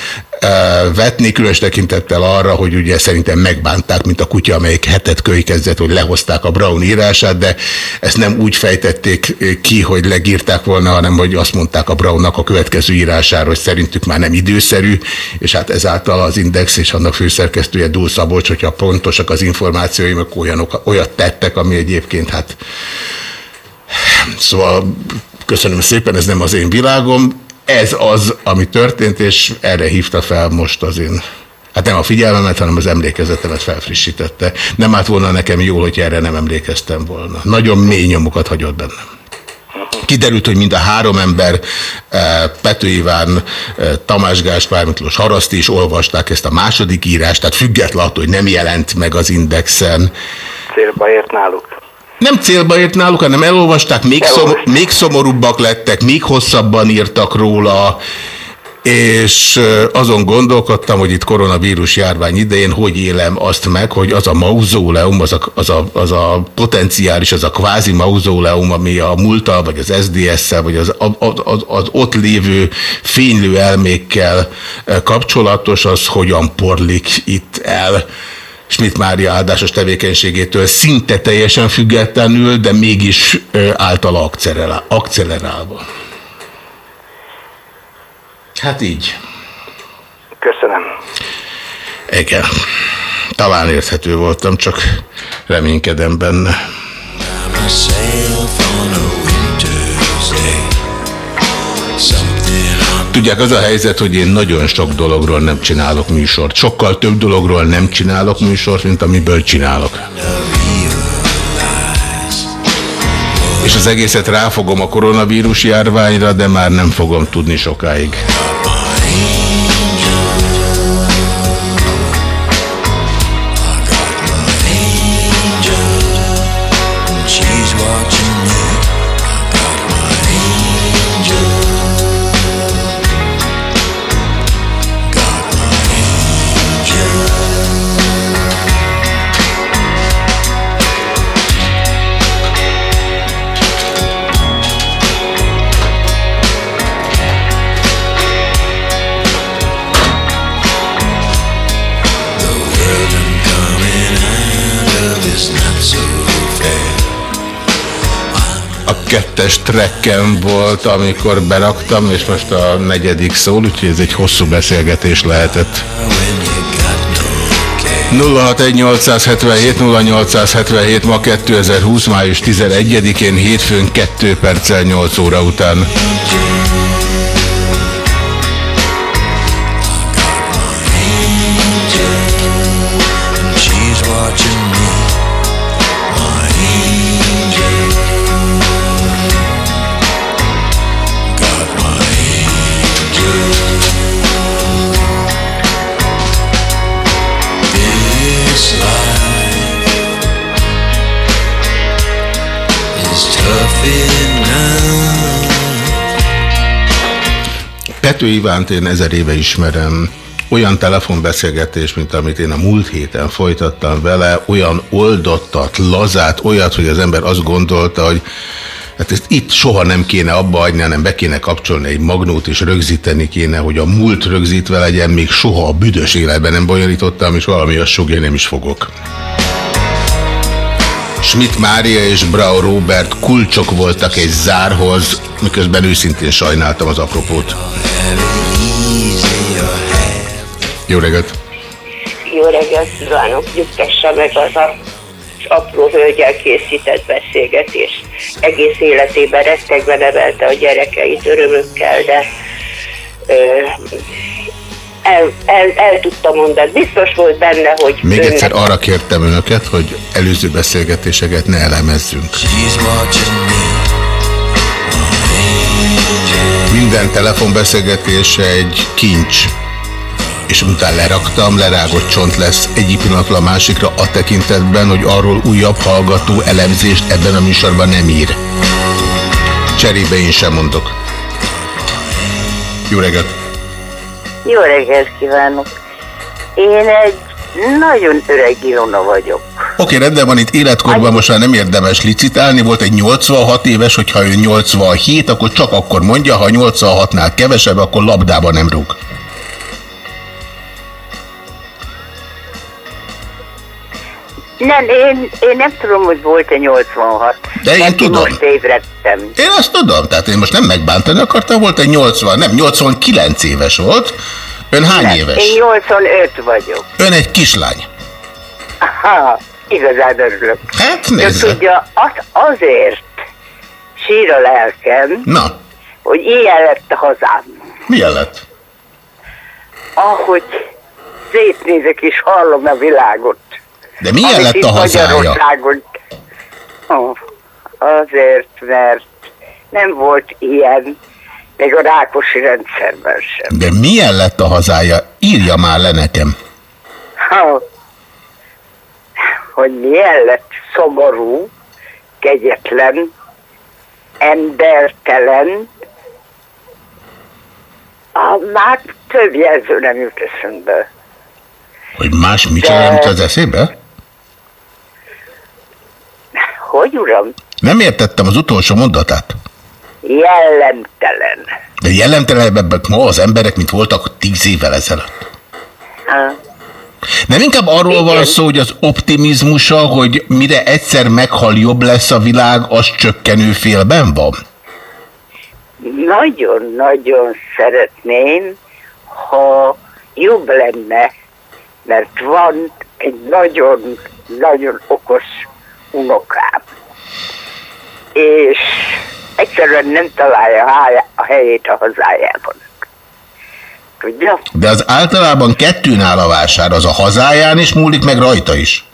vetni, különös tekintettel arra, hogy ugye szerintem megbánták, mint a kutya, amelyik hetet kölykezdett, hogy lehozták a Brown írását, de ezt nem úgy fejtették ki, hogy legírták volna, hanem hogy azt mondták a Brownnak a következő írására, hogy szerintük már nem időszerű, és hát ezáltal az Index és annak főszerkesztője Dúl Szabolcs, hogyha pontosak az információim, akkor olyanok, olyat tettek, ami egyébként hát Szóval köszönöm szépen, ez nem az én világom, ez az, ami történt, és erre hívta fel most az én Hát nem a figyelmemet, hanem az emlékezetemet felfrissítette. Nem állt volna nekem jól, hogy erre nem emlékeztem volna. Nagyon mély nyomokat hagyott bennem. Kiderült, hogy mind a három ember, eh, Pető Iván, eh, Tamás Gáspár, Miklós Haraszti is olvasták ezt a második írást, tehát független attól, hogy nem jelent meg az Indexen. Célba ért náluk. Nem célba ért náluk, hanem elolvasták, még, szom, még szomorúbbak lettek, még hosszabban írtak róla, és azon gondolkodtam, hogy itt koronavírus járvány idején hogy élem azt meg, hogy az a mauzóleum, az a, az a, az a potenciális, az a kvázi mauzóleum, ami a múltal, vagy az SDS-szel, vagy az, az, az ott lévő fénylő elmékkel kapcsolatos, az hogyan porlik itt el. Schmidt Mária áldásos tevékenységétől szinte teljesen függetlenül, de mégis általa akcelerálva. Hát így. Köszönöm. Igen. Talán érthető voltam, csak reménykedem benne. Tudják, az a helyzet, hogy én nagyon sok dologról nem csinálok műsort. Sokkal több dologról nem csinálok műsort, mint amiből csinálok. És az egészet ráfogom a koronavírus járványra, de már nem fogom tudni sokáig. Kettes trekken volt, amikor beraktam, és most a negyedik szól, úgyhogy ez egy hosszú beszélgetés lehetett. 061877 0877 ma 2020. május 11-én hétfőn 2 perccel 8 óra után. Pető Ivánt én ezer éve ismerem. Olyan telefonbeszélgetés, mint amit én a múlt héten folytattam vele, olyan oldottat, lazát, olyat, hogy az ember azt gondolta, hogy hát ezt itt soha nem kéne abba hagyni, hanem be kéne kapcsolni egy magnót, és rögzíteni kéne, hogy a múlt rögzítve legyen, még soha a büdös életben nem bonyolítottam, és valami azt sugja, nem is fogok. Schmidt Mária és Brau Robert kulcsok voltak egy zárhoz, miközben őszintén sajnáltam az apropót. Jó reggelt! Jó reggelt kívánok, nyugtassa meg az a apró hölgyel készített beszélgetést. Egész életében rettegve nevelte a gyerekeit örömökkel, de ö, el, el, el tudta mondani. Biztos volt benne, hogy Még önnek- egyszer arra kértem önöket, hogy előző beszélgetéseket ne elemezzünk. Minden telefonbeszélgetés egy kincs. És utána leraktam, lerágott csont lesz egyik pillanatról a másikra a tekintetben, hogy arról újabb hallgató elemzést ebben a műsorban nem ír. Cserébe én sem mondok. Jó reggelt! Jó reggelt kívánok! Én egy nagyon öreg Ilona vagyok. Oké, rendben van, itt életkorban most már nem érdemes licitálni. Volt egy 86 éves, hogyha ő 87, akkor csak akkor mondja, ha 86-nál kevesebb, akkor labdába nem rúg. Nem, én, én nem tudom, hogy volt-e 86. De én Neki tudom. Most ébredtem. Én azt tudom, tehát én most nem megbántani akartam, volt egy 80, nem, 89 éves volt. Ön hány Nem, éves? Én 85 vagyok. Ön egy kislány. Aha, igazán örülök. Hát De nézze. tudja, az, azért sír a lelkem, Na, hogy ilyen lett a hazám. milyen lett? Ahogy szétnézek és hallom a világot. De milyen amit lett a hazája? Ó, azért, mert nem volt ilyen, még a Rákosi rendszerben sem. De milyen lett a hazája? Írja már le nekem. Ha, hogy milyen lett szomorú, kegyetlen, embertelen, a, már több jelző nem jut eszembe. Hogy más micsoda nem jut az eszébe? Hogy uram? Nem értettem az utolsó mondatát. Jellemtelen. De jellemtelenebbek ma az emberek, mint voltak tíz évvel ezelőtt. Ha, Nem inkább arról van szó, hogy az optimizmusa, hogy mire egyszer meghal jobb lesz a világ, az csökkenő félben van? Nagyon-nagyon szeretném, ha jobb lenne, mert van egy nagyon-nagyon okos unokám. És egyszerűen nem találja a helyét a hazájában. Tudja? De az általában kettőn áll a vásár, az a hazáján is múlik, meg rajta is.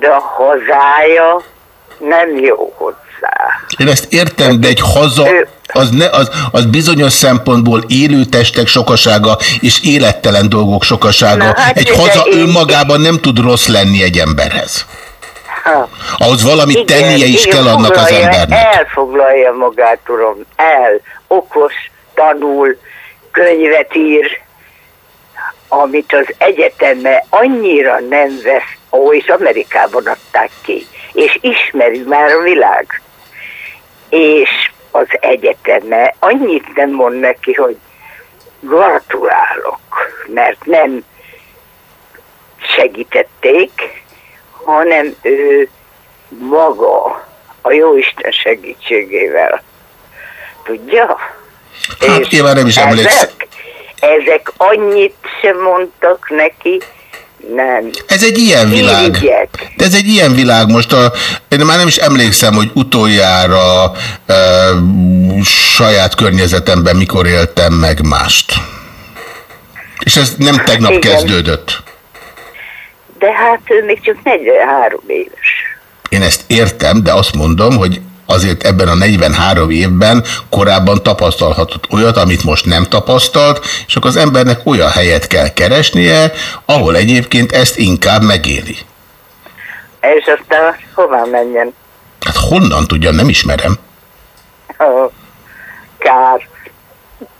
De a hazája nem jó hozzá. Én ezt értem, de egy haza, az, ne, az, az bizonyos szempontból élő testek sokasága és élettelen dolgok sokasága. Na, hát egy haza én- önmagában nem tud rossz lenni egy emberhez. Ahhoz valamit tennie is igen, kell annak az embernek. Elfoglalja magát, uram, el, okos, tanul, könyvet ír, amit az egyeteme annyira nem vesz, ó, és Amerikában adták ki, és ismeri már a világ. És az egyeteme annyit nem mond neki, hogy gratulálok, mert nem segítették, hanem ő maga a Jóisten segítségével. Tudja? Hát én már nem is emlékszem. Ezek, ezek annyit sem mondtak neki, nem. Ez egy ilyen világ. Irigyek. De ez egy ilyen világ. Most a, én már nem is emlékszem, hogy utoljára e, saját környezetemben mikor éltem meg mást. És ez nem tegnap Igen. kezdődött. De hát ő még csak 43 éves. Én ezt értem, de azt mondom, hogy azért ebben a 43 évben korábban tapasztalhatott olyat, amit most nem tapasztalt, és akkor az embernek olyan helyet kell keresnie, ahol egyébként ezt inkább megéli. És aztán hová menjen? Hát honnan tudjam, nem ismerem. Ó, Kár.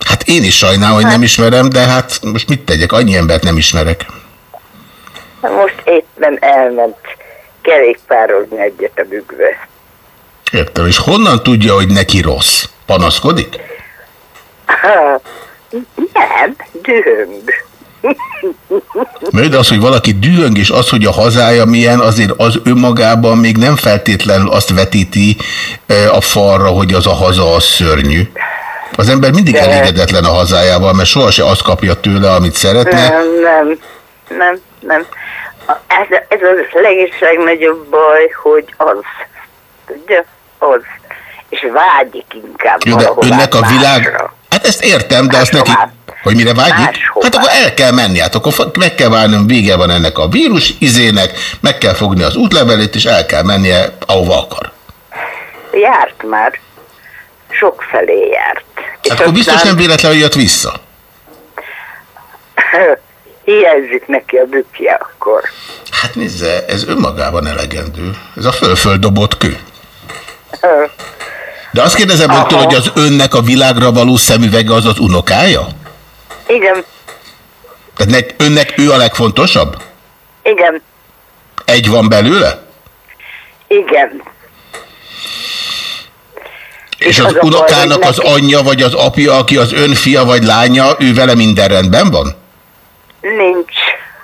Hát én is sajnálom, hogy nem ismerem, de hát most mit tegyek, annyi embert nem ismerek. Most éppen elment kerékpározni egyet a bükkbe. Értem, és honnan tudja, hogy neki rossz? Panaszkodik? Ha, nem, dühöng. Mert az, hogy valaki dühöng, és az, hogy a hazája milyen, azért az önmagában még nem feltétlenül azt vetíti eh, a falra, hogy az a haza az szörnyű. Az ember mindig De- elégedetlen a hazájával, mert sohasem azt kapja tőle, amit szeretne. Nem, nem, nem, nem. A- Ez, ez az legis legnagyobb baj, hogy az. Tudja? Az. És vágyik inkább Jó, de önnek a világ... másra. Hát ezt értem, de azt neki... Hogy mire vágyik? Máshová. Hát akkor el kell menni, hát akkor meg kell várni, vége van ennek a vírus izének, meg kell fogni az útlevelét, és el kell mennie, ahova akar. Járt már. Sok felé járt. Hát akkor biztos nem véletlenül jött vissza. Hiányzik neki a bükkje akkor. Hát nézze, ez önmagában elegendő. Ez a fölföld dobott kő. De azt kérdezem öntől, hogy az önnek a világra való szemüvege az az unokája? Igen, Tehát nek, önnek ő a legfontosabb? igen, Egy van belőle? igen. És az az a baj, unokának az anyja vagy az apja, aki az ön fia vagy lánya, ő vele minden rendben van? Nincs.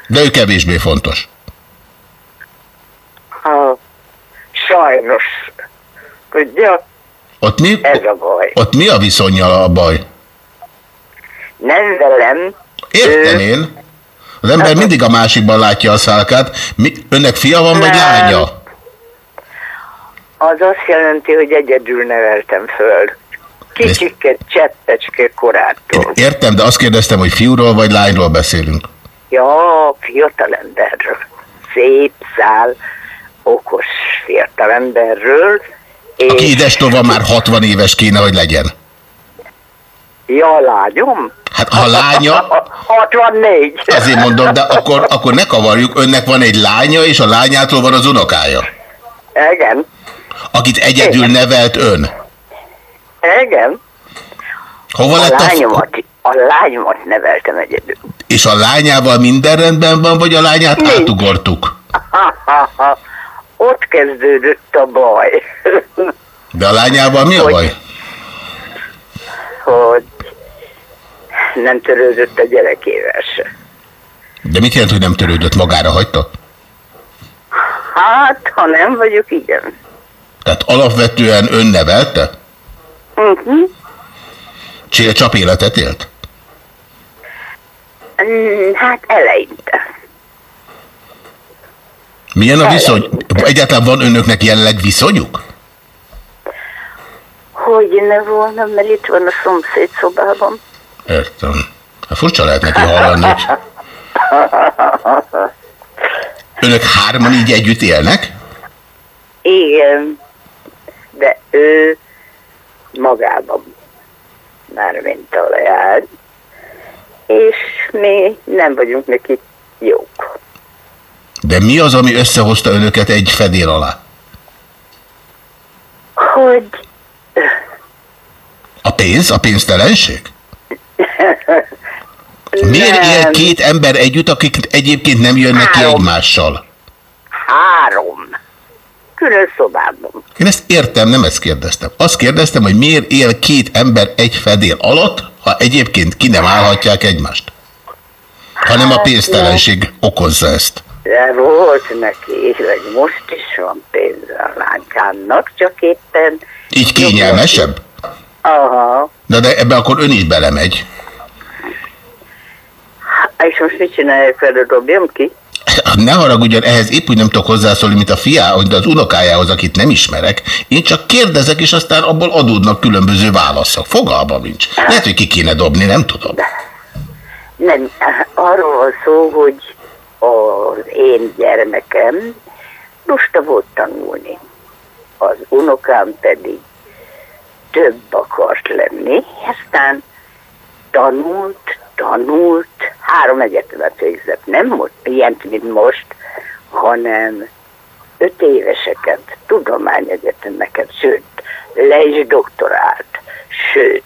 De ő kevésbé fontos. Ha, sajnos. Tudja, Ott mi, ez a baj. ott mi a viszonyja a baj? Nem velem. Értem én. Az ember mindig a másikban látja a szálkát. Mi, önnek fia van, vagy Nem. lánya? Az azt jelenti, hogy egyedül neveltem föl. Kicsiket, cseppecske korától. Értem, de azt kérdeztem, hogy fiúról vagy lányról beszélünk. Ja, fiatalemberről. Szép szál, okos fiatalemberről. Aki idestova már 60 éves kéne, hogy legyen. Ja, lányom? Hát ha lánya, 64. azért mondom, de akkor, akkor ne kavarjuk, önnek van egy lánya, és a lányától van az unokája. Igen, Akit egyedül nevelt ön. Igen. Hova A lett a... lányomat, a lányomat neveltem egyedül. És a lányával minden rendben van, vagy a lányát átugortuk? Ott kezdődött a baj, De a lányával mi a baj? hogy nem törődött a gyerekével se. De mit jelent, hogy nem törődött magára hagyta? Hát, ha nem vagyok, igen. Tehát alapvetően ön nevelte? Uh-huh. Csél csap életet élt? Hát eleinte. Milyen a viszony? Egyáltalán van önöknek jelenleg viszonyuk? Hogy ne volna, mert itt van a szomszéd szobában. Értem. Hát furcsa lehet neki hallani, önök hárman így együtt élnek? Igen, de ő magában már mint a leány, és mi nem vagyunk neki jók. De mi az, ami összehozta önöket egy fedél alá? Hogy A pénz? A pénztelenség? Miért él két ember együtt, akik egyébként nem jönnek ki Három. egymással? három külön szobában. Én ezt értem, nem ezt kérdeztem. Azt kérdeztem, hogy miért él két ember egy fedél alatt, ha egyébként ki nem állhatják egymást. Hanem a pénztelenség okozza ezt. De volt neki, vagy most is van pénze a lánykámnak, csak éppen... Így kényelmesebb? Aha, Na de ebbe akkor ön is belemegy. és most mit csinálják vele, dobjam ki? Ne haragudjon, ehhez épp úgy nem tudok hozzászólni, mint a fiá, vagy az unokájához, akit nem ismerek. Én csak kérdezek, és aztán abból adódnak különböző válaszok. Fogalmam nincs. Lehet, hogy ki kéne dobni, nem tudom. Nem, arról van szó, hogy az én gyermekem lusta volt tanulni. Az unokám pedig több akart lenni, aztán tanult, tanult, három egyetemet végzett, nem ilyent, mint most, hanem öt éveseket, tudományegyetemeket, sőt, le is doktorált, sőt,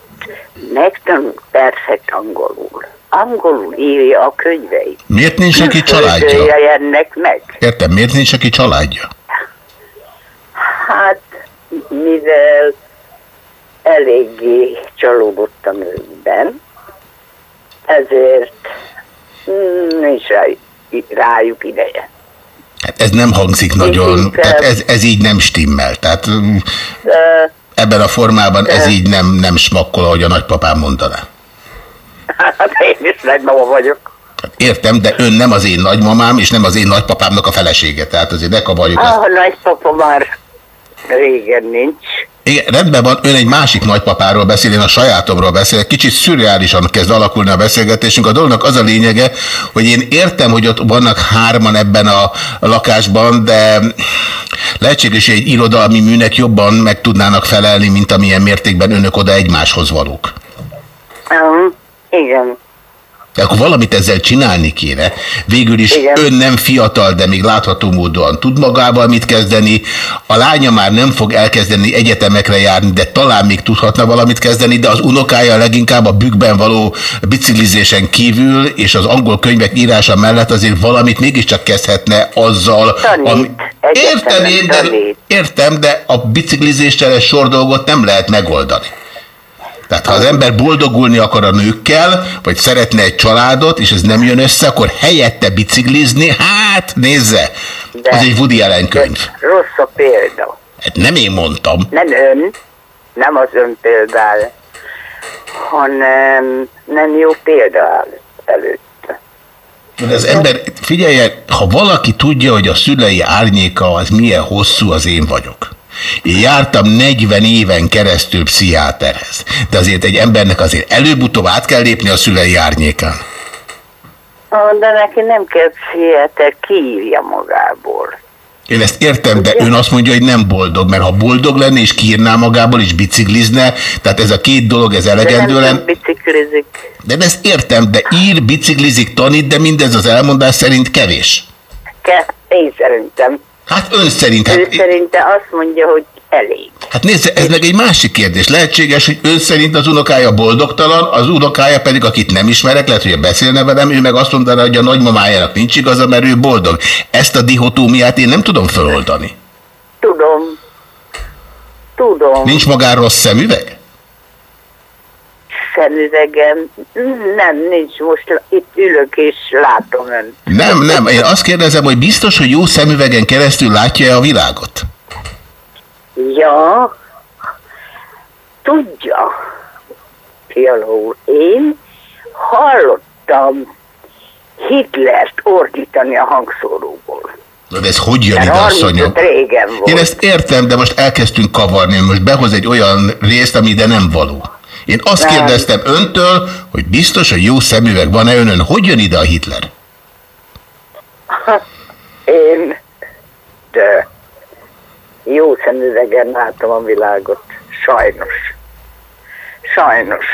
megtanult perfekt angolul. Angolul írja a könyveit. Miért nincs Külföldről családja? jelennek meg. Értem, miért nincs neki családja? Hát, mivel eléggé csalódottam őkben, ezért mm, nincs rájuk, ideje. Hát ez nem hangzik nagyon, tehát ez, ez így nem stimmel. Tehát mm, De, ebben a formában ez így nem, nem smakkol, ahogy a nagypapám mondaná. hát én is nagymama vagyok. Értem, de ön nem az én nagymamám, és nem az én nagypapámnak a felesége. Tehát azért ne kavarjuk. Ah, nagypapa már régen nincs. Igen, rendben van, ön egy másik nagypapáról beszél, én a sajátomról beszélek. Kicsit szürreálisan kezd alakulni a beszélgetésünk. A dolognak az a lényege, hogy én értem, hogy ott vannak hárman ebben a lakásban, de lehetséges, hogy egy irodalmi műnek jobban meg tudnának felelni, mint amilyen mértékben önök oda egymáshoz valók. Um, igen. Akkor valamit ezzel csinálni kéne. Végül is Igen. ön nem fiatal, de még látható módon tud magával mit kezdeni. A lánya már nem fog elkezdeni egyetemekre járni, de talán még tudhatna valamit kezdeni, de az unokája leginkább a bükkben való biciklizésen kívül és az angol könyvek írása mellett azért valamit mégiscsak kezdhetne azzal, Tanít. Értem Egyetemen én, de, értem, de a biciklizéssel egy sor dolgot nem lehet megoldani. Tehát ha az ember boldogulni akar a nőkkel, vagy szeretne egy családot, és ez nem jön össze, akkor helyette biciklizni, hát nézze, az egy Woody Allen könyv. Rossz a példa. Hát nem én mondtam. Nem ön, nem az ön példája, hanem nem jó példa áll előtt. De az ember, figyeljen, ha valaki tudja, hogy a szülei árnyéka az milyen hosszú, az én vagyok. Én jártam 40 éven keresztül pszichiáterhez. De azért egy embernek azért előbb-utóbb át kell lépni a szülei árnyékán. De neki nem kell pszichiáter, kiírja magából. Én ezt értem, de ön azt mondja, hogy nem boldog, mert ha boldog lenne és kiírná magából és biciklizne, tehát ez a két dolog, ez De nem elegendő lenne. biciklizik. De ezt értem, de ír, biciklizik, tanít, de mindez az elmondás szerint kevés. Kell, én szerintem. Hát ön szerint, Ő hát, szerinte azt mondja, hogy elég. hát nézze, ez meg egy másik kérdés. Lehetséges, hogy ön szerint az unokája boldogtalan, az unokája pedig, akit nem ismerek, lehet, hogy beszélne velem, ő meg azt mondaná, hogy a nagymamájának nincs igaza, mert ő boldog. Ezt a dihotómiát én nem tudom feloldani. Tudom. Tudom. Nincs magáról rossz szemüveg? Szemüvegem. Nem, nincs. Most itt ülök és látom ön. Nem, nem. Én azt kérdezem, hogy biztos, hogy jó szemüvegen keresztül látja-e a világot? Ja, tudja, úr, én hallottam Hitlert ordítani a hangszóróból. Na, De ez hogy jön De ide, 35 asszonyom? Én ezt értem, de most elkezdtünk kavarni, most behoz egy olyan részt, ami ide nem való. Én azt Nem. kérdeztem öntől, hogy biztos, hogy jó szemüveg van-e önön. Hogy jön ide a Hitler? Én, de jó szemüvegen látom a világot. Sajnos. Sajnos.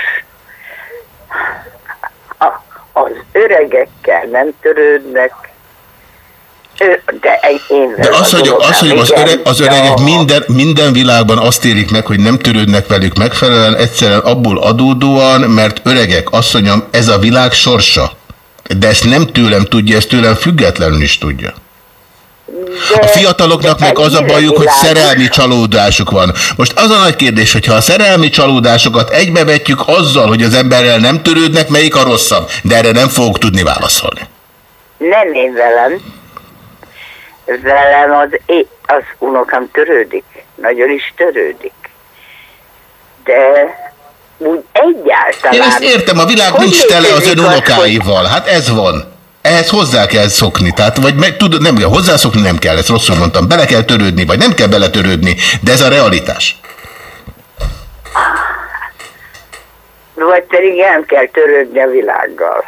A, az öregekkel nem törődnek, de én De azt mondjuk, azt mondjuk az, öreg, az öregek minden, minden világban azt élik meg, hogy nem törődnek velük megfelelően, egyszerűen abból adódóan, mert öregek, mondjam, ez a világ sorsa. De ezt nem tőlem tudja, ezt tőlem függetlenül is tudja. A fiataloknak meg az a bajuk, hogy szerelmi csalódásuk van. Most az a nagy kérdés, hogy ha a szerelmi csalódásokat egybevetjük azzal, hogy az emberrel nem törődnek, melyik a rosszabb? De erre nem fogok tudni válaszolni. Nem én velem. Velem az, é- az unokám törődik, nagyon is törődik. De úgy egyáltalán... Én ezt értem, a világ nincs tele az ön unokáival. Hát ez van. Ehhez hozzá kell szokni. Tehát, vagy meg, tudod, nem hozzászokni, nem kell, ezt rosszul mondtam. Bele kell törődni, vagy nem kell beletörődni, de ez a realitás. Vagy pedig nem kell törődni a világgal.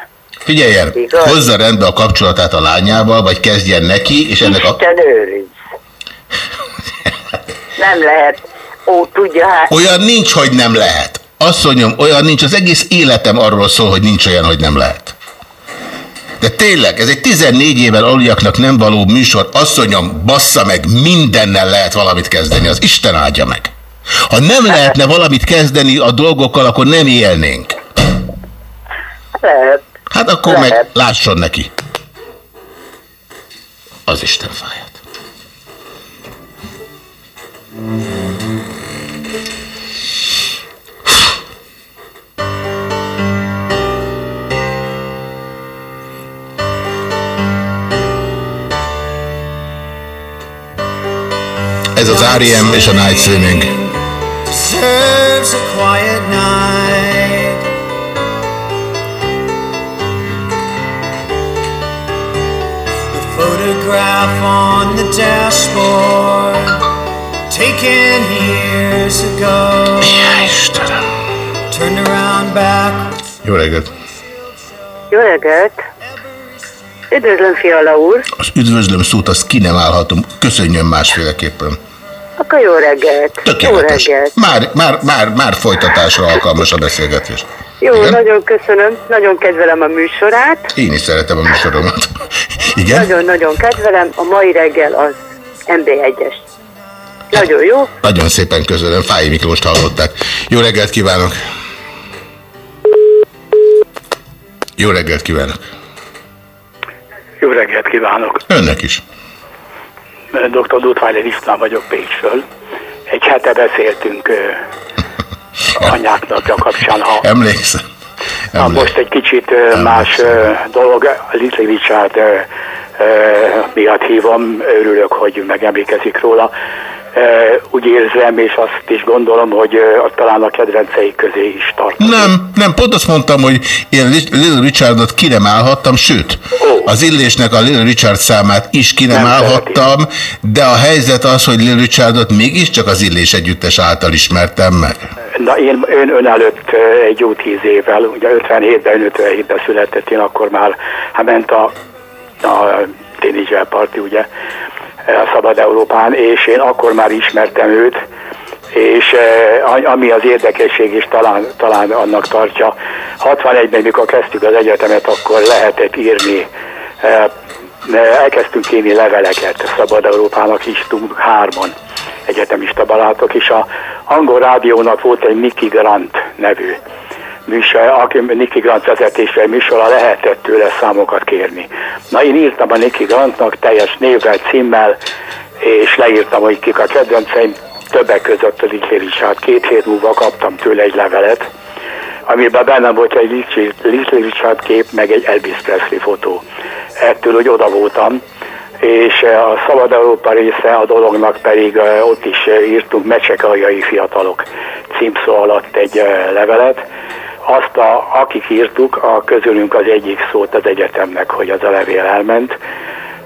Figyeljen, Igaz. hozza rendbe a kapcsolatát a lányával, vagy kezdjen neki, és ennek a... Isten őriz. Nem lehet. Ó, tudja, hát Olyan nincs, hogy nem lehet. Asszonyom, olyan nincs, az egész életem arról szól, hogy nincs olyan, hogy nem lehet. De tényleg, ez egy 14 éven aluljaknak nem való műsor. Asszonyom, bassza meg, mindennel lehet valamit kezdeni, az Isten áldja meg. Ha nem lehetne valamit kezdeni a dolgokkal, akkor nem élnénk. lehet. Hát akkor meg lásson neki. Az Isten fáját. Ez az R.E.M. és a Night Swimming. Serves a quiet night. Photograph on the dashboard, taken years ago. Turned around back. Jó reggelt! Jó reggelt! Üdvözlöm, Fiala úr! Az üdvözlöm szót, azt ki nem állhatom. Köszönjön másféleképpen. Akkor jó reggelt! Jó Tökéletes. reggelt! Már, már, már, már folytatásra alkalmas a beszélgetés. Jó, Igen? nagyon köszönöm, nagyon kedvelem a műsorát. Én is szeretem a műsoromat. Igen? Nagyon-nagyon kedvelem, a mai reggel az MB1-es. Nagyon jó. Nagyon szépen köszönöm. Fáj Miklóst hallották. Jó reggelt kívánok! Jó reggelt kívánok! Jó reggelt kívánok! Önnek is. Dr. Dutweiler István vagyok Pécsről. Egy hete beszéltünk ö, anyák napja kapcsán, ha Emlékszem. Na, most egy kicsit ö, más dolog, ö, miatt hívom, örülök, hogy megemlékezik róla. Ö, Úgy érzem, és azt is gondolom, hogy ö, talán a kedvenceik közé is tart. Nem, nem, pont azt mondtam, hogy én Li- Little Richardot ki nem állhattam, sőt, az illésnek a Little Richard számát is ki nem, Nem állhattam, de a helyzet az, hogy Little Richardot mégiscsak az illés együttes által ismertem meg. Na én ön, ön előtt egy jó tíz évvel, ugye 57-ben, 57-ben született, én akkor már hát ment a, a Teenager Party, ugye, a Szabad Európán, és én akkor már ismertem őt, és a- ami az érdekesség is talán, talán annak tartja, 61-ben, mikor kezdtük az egyetemet, akkor lehetett írni, eh, elkezdtünk írni leveleket Szabad Európának, is tudunk hárman egyetemista barátok, és a angol rádiónak volt egy Nicky Grant nevű műsor, aki Nicky Grant vezetésre műsorra lehetett tőle számokat kérni. Na én írtam a Nicky Grantnak teljes névvel, címmel, és leírtam, hogy kik a kedvenceim, többek között az Ike Richard. Két hét múlva kaptam tőle egy levelet, amiben benne volt egy Little Richard kép, meg egy Elvis Presley fotó. Ettől, hogy oda voltam, és eh, a Szabad Európa része a dolognak pedig eh, ott is eh, írtunk Mecsekeljai fiatalok címszó alatt egy levelet. Azt, a, akik írtuk, a közülünk az egyik szót az egyetemnek, hogy az a levél elment.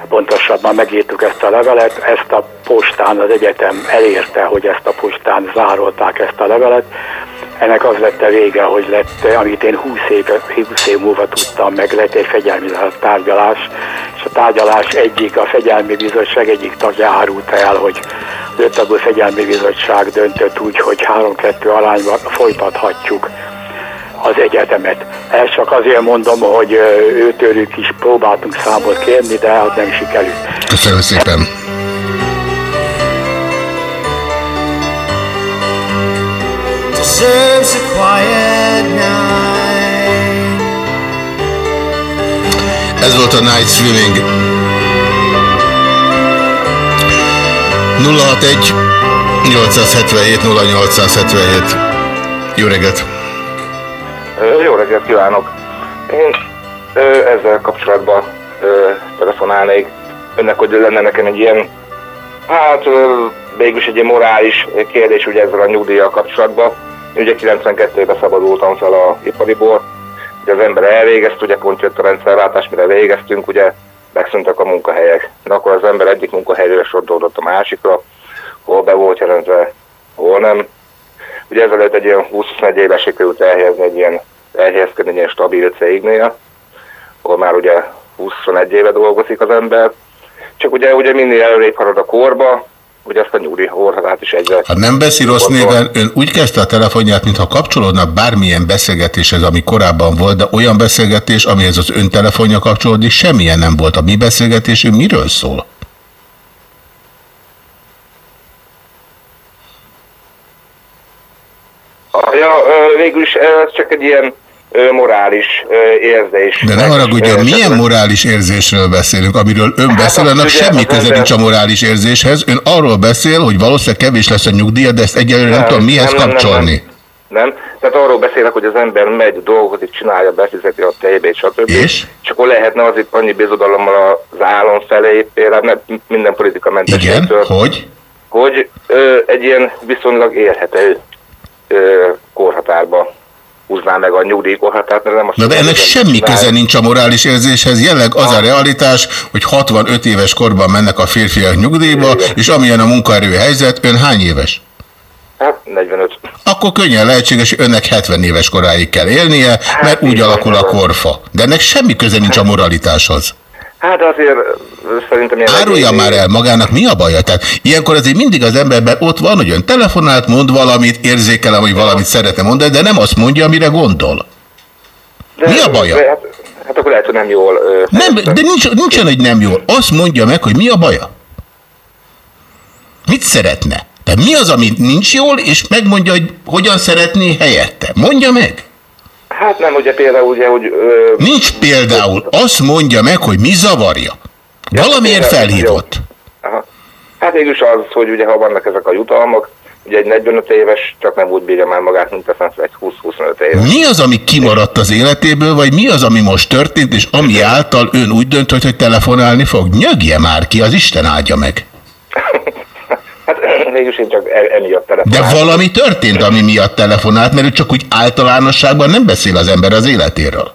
Pontosabban megírtuk ezt a levelet, ezt a postán az egyetem elérte, hogy ezt a postán zárolták ezt a levelet. Ennek az lett a vége, hogy lett, amit én 20 év, 20 év múlva tudtam meg, lett egy fegyelmi tárgyalás, és a tárgyalás egyik, a fegyelmi bizottság egyik tagja árult el, hogy az fegyelmi bizottság döntött úgy, hogy 3-2 arányban folytathatjuk az egyetemet. Ezt csak azért mondom, hogy őtőlük is próbáltunk számot kérni, de az nem sikerült. Köszönöm szépen. Ez volt a Night Swimming. 061 877 0877 Jó reggelt! Jó reggelt kívánok! Én ezzel kapcsolatban telefonálnék. önnek, hogy lenne nekem egy ilyen, hát ö, végülis egy ilyen morális kérdés ugye ezzel a nyugdíjjal kapcsolatban. Ugye 92-ben szabadultam fel a ipariból, ugye az ember elvégezte, ugye pont jött a rendszerváltás, mire végeztünk, ugye megszűntek a munkahelyek. De akkor az ember egyik munkahelyről sodródott a másikra, hol be volt jelentve, hol nem. Ugye ezelőtt egy ilyen 20-21 éves sikerült elhelyezni egy ilyen, elhelyezkedni egy ilyen stabil cégnél, ahol már ugye 21 éve dolgozik az ember. Csak ugye, ugye minél előrébb halad a korba, ugye azt a nyúri horhatát is egyre. Ha nem beszél rossz néven, ön úgy kezdte a telefonját, mintha kapcsolódna bármilyen beszélgetéshez, ami korábban volt, de olyan beszélgetés, amihez az ön telefonja kapcsolódik, semmilyen nem volt. A mi beszélgetésünk miről szól? Ja, is ez csak egy ilyen morális érzés. De ne haragudjon, milyen morális érzésről beszélünk? Amiről ön beszél, azt annak semmi az köze ember- nincs a morális érzéshez. Ön arról beszél, hogy valószínűleg kevés lesz a nyugdíja, de ezt egyelőre nem, Nem, tudom mihez nem, nem, nem, kapcsolni. Nem? Tehát arról beszélek, hogy az ember megy, dolgozik, csinálja, befizeti a tejbét, stb. És? És akkor lehetne az itt annyi bizodalommal az állam felé, például nem, minden politika Igen, mentességtől, hogy? hogy ö, egy ilyen viszonylag érhető ö, korhatárba húzná meg a nyugdíjkorhatárt, mert nem azt Na de ennek semmi köze nincs a morális érzéshez. Jelenleg az a realitás, hogy 65 éves korban mennek a férfiak nyugdíjba, és amilyen a munkaerő helyzet, ön hány éves? Hát 45. Akkor könnyen lehetséges, hogy önnek 70 éves koráig kell élnie, mert úgy alakul a korfa. De ennek semmi köze nincs a moralitáshoz. Hát azért szerintem Árulja egyéni- már el magának, mi a baja? Tehát ilyenkor azért mindig az emberben ott van, hogy ön telefonált, mond valamit, érzékelem, hogy valamit szeretne mondani, de nem azt mondja, amire gondol. De- Mi a baja? de Hát, hát akkor lehet, hogy nem jól... Nem, de nincs, nincsen, hogy nem jól. Azt mondja meg, hogy mi a baja. Mit szeretne? Tehát mi az, amit nincs jól, és megmondja, hogy hogyan szeretné helyette. Mondja meg. Hát nem, ugye például ugye, hogy... Ö, Nincs például. Azt mondja meg, hogy mi zavarja. Valamiért például- felhívott. Aha. Hát végülis az, hogy ugye ha vannak ezek a jutalmak, ugye egy 45 éves csak nem úgy bírja már magát, mint teszem egy 20-25 éves. Mi az, ami kimaradt az életéből, vagy mi az, ami most történt, és ami által ön úgy döntött, hogy telefonálni fog? Nyögje már ki, az Isten áldja meg. Végülis én csak emiatt De telefonáltam. valami történt, ami miatt telefonált, mert ő csak úgy általánosságban nem beszél az ember az életéről.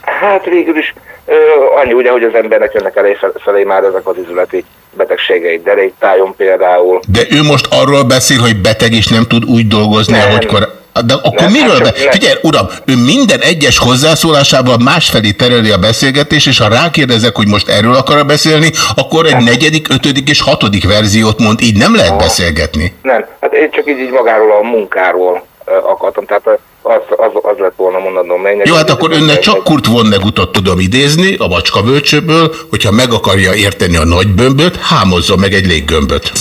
Hát végül is ö, annyi ugye, hogy az embernek jönnek elé felé már ezek az izületi betegségei, deréktájon például. De ő most arról beszél, hogy beteg és nem tud úgy dolgozni, Nem. ahogy kor... De akkor Nem, miről hát be... nem. Figyelj, uram, ő minden egyes hozzászólásával másfelé tereli a beszélgetés, és ha rákérdezek, hogy most erről akar beszélni, akkor egy negyedik, ötödik és hatodik verziót mond, így nem lehet beszélgetni. Nem, hát én csak így, így magáról a munkáról akartam, tehát az, az, az lett volna mondanom lényeg. Jó, hát akkor önnek csak Kurt Vonnegutot tudom idézni a macska bölcsőből, hogyha meg akarja érteni a nagy bömböt, hámozzon meg egy léggömböt.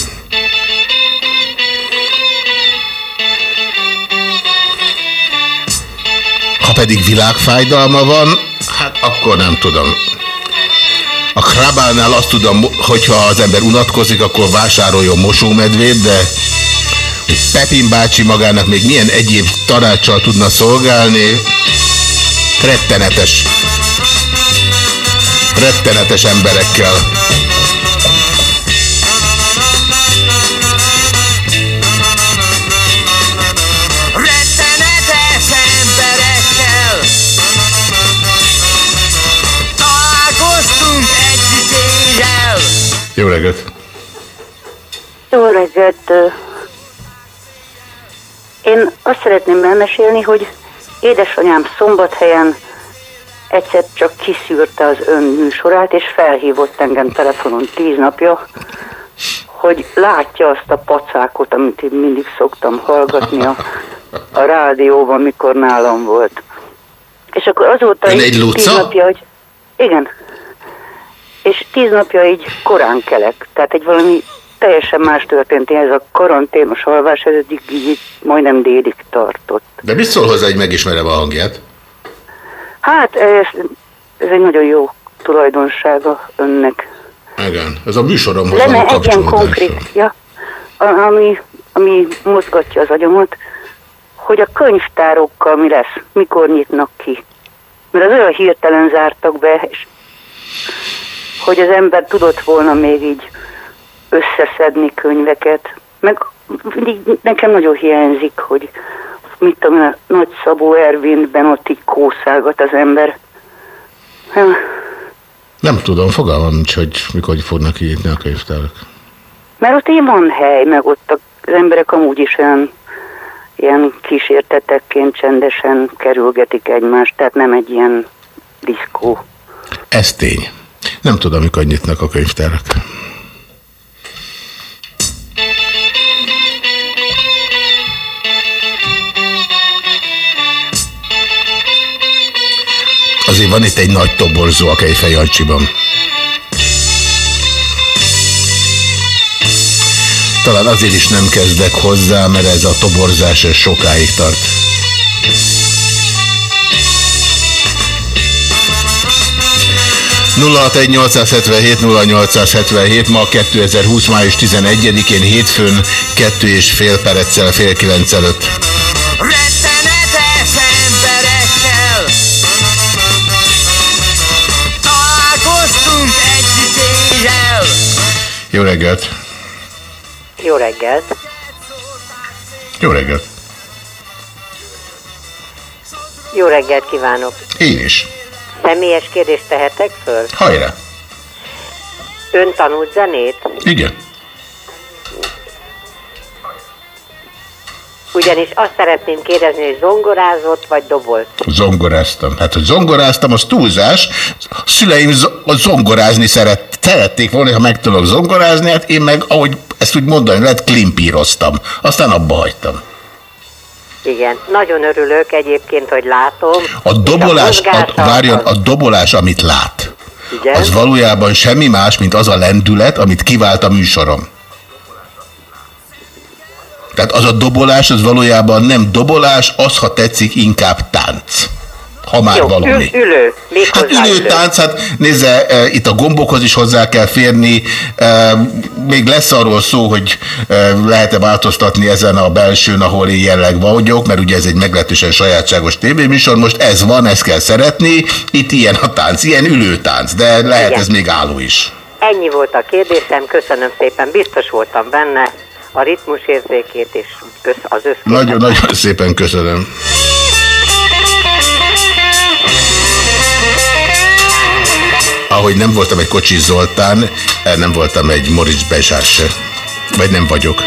Ha pedig világfájdalma van, hát akkor nem tudom. A krabánál azt tudom, hogyha az ember unatkozik, akkor vásároljon mosómedvét, de hogy Pepin bácsi magának még milyen egyéb tanácssal tudna szolgálni, rettenetes. Rettenetes emberekkel. Ö, Én azt szeretném elmesélni, hogy édesanyám szombathelyen egyszer csak kiszűrte az ön műsorát, és felhívott engem telefonon tíz napja, hogy látja azt a pacákot, amit én mindig szoktam hallgatni a, a rádióban, mikor nálam volt. És akkor azóta Ön egy tíz napja, hogy igen, és tíz napja így korán kelek, tehát egy valami teljesen más történt, ez a karanténos alvás, ez eddig így majdnem délig tartott. De mit szól hozzá, hogy megismerem a hangját? Hát ez, ez egy nagyon jó tulajdonsága önnek. Igen, ez a műsoromhoz Lenne egy ilyen kapcsolódás. konfliktja, a- ami, ami mozgatja az agyamat, hogy a könyvtárokkal mi lesz, mikor nyitnak ki. Mert az olyan hirtelen zártak be, és hogy az ember tudott volna még így összeszedni könyveket, meg mindig nekem nagyon hiányzik, hogy mit tudom, én, a Nagy Szabó Ervinben ott így kószálgat az ember. Nem tudom, fogalmam nincs, hogy mikor fognak kinyitni a könyvtárak. Mert ott így van hely, meg ott az emberek amúgy is olyan ilyen kísértetekként csendesen kerülgetik egymást, tehát nem egy ilyen diszkó. Ez tény. Nem tudom, mikor nyitnak a könyvtárak. Azért van itt egy nagy toborzó a Kejfej Jancsiban. Talán azért is nem kezdek hozzá, mert ez a toborzás sokáig tart. egy 0877 0877 ma 2020. május 11-én hétfőn 2 és fél perccel fél kilenc előtt. Jó reggelt! Jó reggelt! Jó reggelt! Jó reggelt kívánok! Én is. Személyes kérdést tehetek föl? Hajrá! Ön tanult zenét? Igen. Ugyanis azt szeretném kérdezni, hogy zongorázott vagy dobolt? Zongoráztam. Hát, hogy zongoráztam, az túlzás. A szüleim zo- a zongorázni szeret, szerették volna, ha meg tudok zongorázni, hát én meg, ahogy ezt úgy mondani lehet, klimpíroztam. Aztán abba hagytam. Igen, nagyon örülök egyébként, hogy látom. A dobolás, a a, mozgása várjon, az- a dobolás, amit lát, Igen? az valójában semmi más, mint az a lendület, amit kivált a műsorom. Tehát az a dobolás, az valójában nem dobolás, az, ha tetszik, inkább tánc. Ha már Jó, valami. ül, ülő, Hát ülő. ülőtánc, hát nézze, e, itt a gombokhoz is hozzá kell férni, e, még lesz arról szó, hogy e, lehet-e változtatni ezen a belsőn, ahol én jelleg vagyok, mert ugye ez egy meglehetősen sajátságos tévéműsor, most ez van, ezt kell szeretni, itt ilyen a tánc, ilyen ülőtánc, de lehet Igen. ez még álló is. Ennyi volt a kérdésem, köszönöm szépen, biztos voltam benne a ritmus érzékét és az össz. Nagyon-nagyon szépen köszönöm. Ahogy nem voltam egy Kocsis Zoltán, eh, nem voltam egy Moritz Bezsár se. Vagy nem vagyok.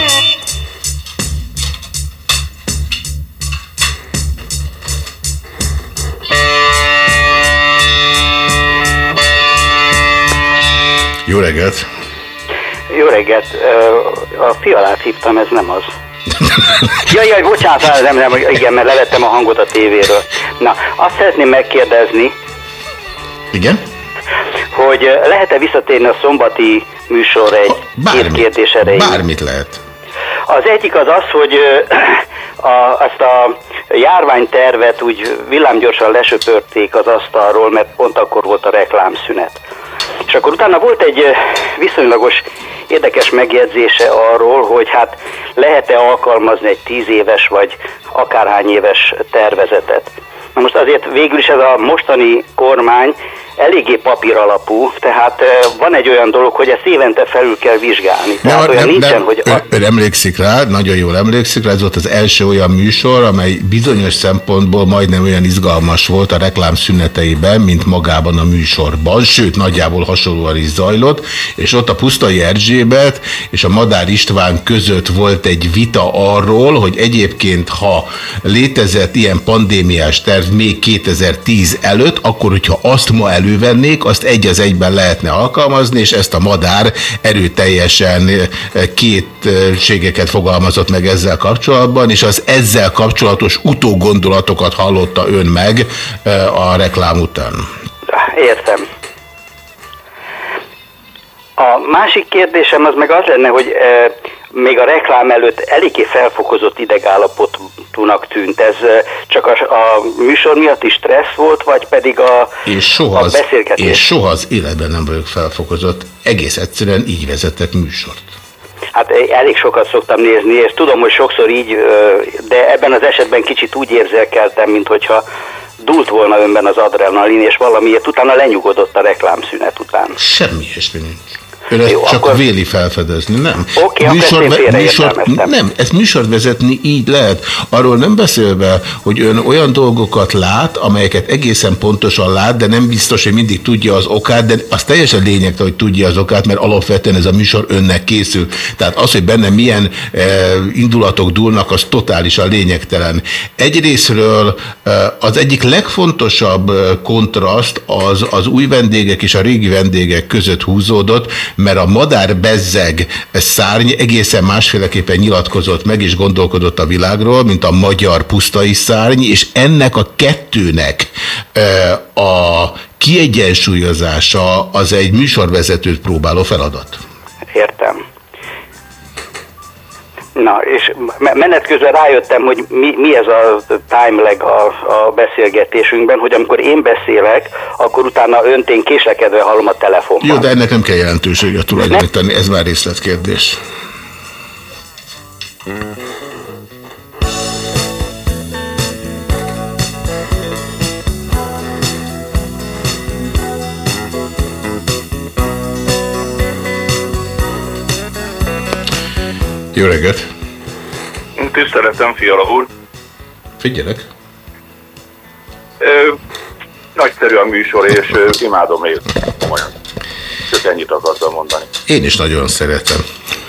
Jó reggelt! Reggelt, a fialát hívtam, ez nem az. Jaj, jaj, bocsánat, nem, nem, igen, mert levettem a hangot a tévéről. Na, azt szeretném megkérdezni, Igen? hogy lehet-e visszatérni a szombati műsorra egy két kérdés erejéig? Bármit lehet. Az egyik az az, hogy a, azt a járványtervet úgy villámgyorsan lesöpörték az asztalról, mert pont akkor volt a reklámszünet. És akkor utána volt egy viszonylagos érdekes megjegyzése arról, hogy hát lehet-e alkalmazni egy tíz éves vagy akárhány éves tervezetet. Na most azért végül is ez a mostani kormány eléggé papír alapú, tehát van egy olyan dolog, hogy ezt évente felül kell vizsgálni. Tehát olyan nincsen, hogy ön, ön emlékszik rá, nagyon jól emlékszik rá, ez volt az első olyan műsor, amely bizonyos szempontból majdnem olyan izgalmas volt a reklám szüneteiben, mint magában a műsorban, sőt, nagyjából hasonlóan is zajlott, és ott a Pusztai Erzsébet és a Madár István között volt egy vita arról, hogy egyébként, ha létezett ilyen pandémiás terv még 2010 előtt, akkor, hogyha azt ma elővennék, azt egy az egyben lehetne alkalmazni, és ezt a madár erőteljesen eh, kétségeket fogalmazott meg ezzel kapcsolatban, és az ezzel kapcsolatos utógondolatokat hallotta ön meg eh, a reklám után. Értem. A másik kérdésem az meg az lenne, hogy e, még a reklám előtt eléggé felfokozott idegállapotúnak tűnt. Ez csak a, a műsor miatt is stressz volt, vagy pedig a, És soha, a beszélgetés? és soha az életben nem vagyok felfokozott. Egész egyszerűen így vezetek műsort. Hát elég sokat szoktam nézni, és tudom, hogy sokszor így, de ebben az esetben kicsit úgy érzékeltem, mint hogyha dúlt volna önben az adrenalin, és valamiért utána lenyugodott a reklámszünet után. Semmi ilyesmi nincs. Ön ezt Jó, csak akkor- véli felfedezni, nem? Oké, én félreértelmeztem. nem, ezt műsort vezetni így lehet. Arról nem beszélve, hogy ön olyan dolgokat lát, amelyeket egészen pontosan lát, de nem biztos, hogy mindig tudja az okát, de az teljesen lényegtelen, hogy tudja az okát, mert alapvetően ez a műsor önnek készül. Tehát az, hogy benne milyen eh, indulatok dúlnak, az totálisan lényegtelen. Egyrésztről eh, az egyik legfontosabb eh, kontraszt az az új vendégek és a régi vendégek között húzódott, mert a madár bezzeg szárny egészen másféleképpen nyilatkozott meg és gondolkodott a világról, mint a magyar pusztai szárny, és ennek a kettőnek a kiegyensúlyozása az egy műsorvezetőt próbáló feladat. Értem. Na, és me- menet közben rájöttem, hogy mi, mi ez a time lag a, a beszélgetésünkben, hogy amikor én beszélek, akkor utána önt én késlekedve hallom a telefonban. Jó, de ennek nem kell jelentőséget tulajdonítani, ez már részletkérdés. Jó reggelt! Tiszteletem, Fiala úr. Figyelek. Ö, nagyszerű a műsor, és ö, imádom én. Komolyan. Csak ennyit akartam mondani. Én is nagyon szeretem.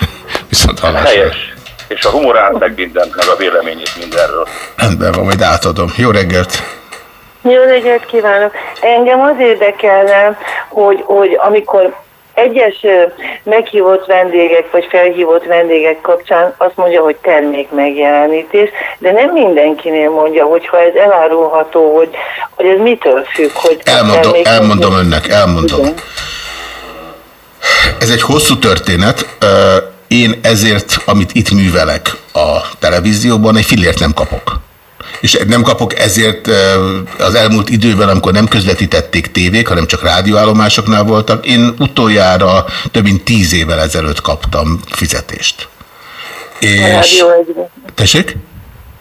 Viszont hallásra. Helyes. És a humorát meg mindent, meg a véleményét mindenről. Rendben van, majd átadom. Jó reggelt! Jó reggelt kívánok! Engem az érdekelne, hogy, hogy amikor egyes meghívott vendégek vagy felhívott vendégek kapcsán azt mondja, hogy termék megjelenítés, de nem mindenkinél mondja, hogyha ez elárulható, hogy, hogy ez mitől függ, hogy Elmondom, elmondom önnek, elmondom. Ez egy hosszú történet. Én ezért, amit itt művelek a televízióban, egy fillért nem kapok. És nem kapok ezért az elmúlt időben, amikor nem közvetítették tévék, hanem csak rádióállomásoknál voltak, én utoljára több mint tíz évvel ezelőtt kaptam fizetést. A És... Rádió egyben. Tessék?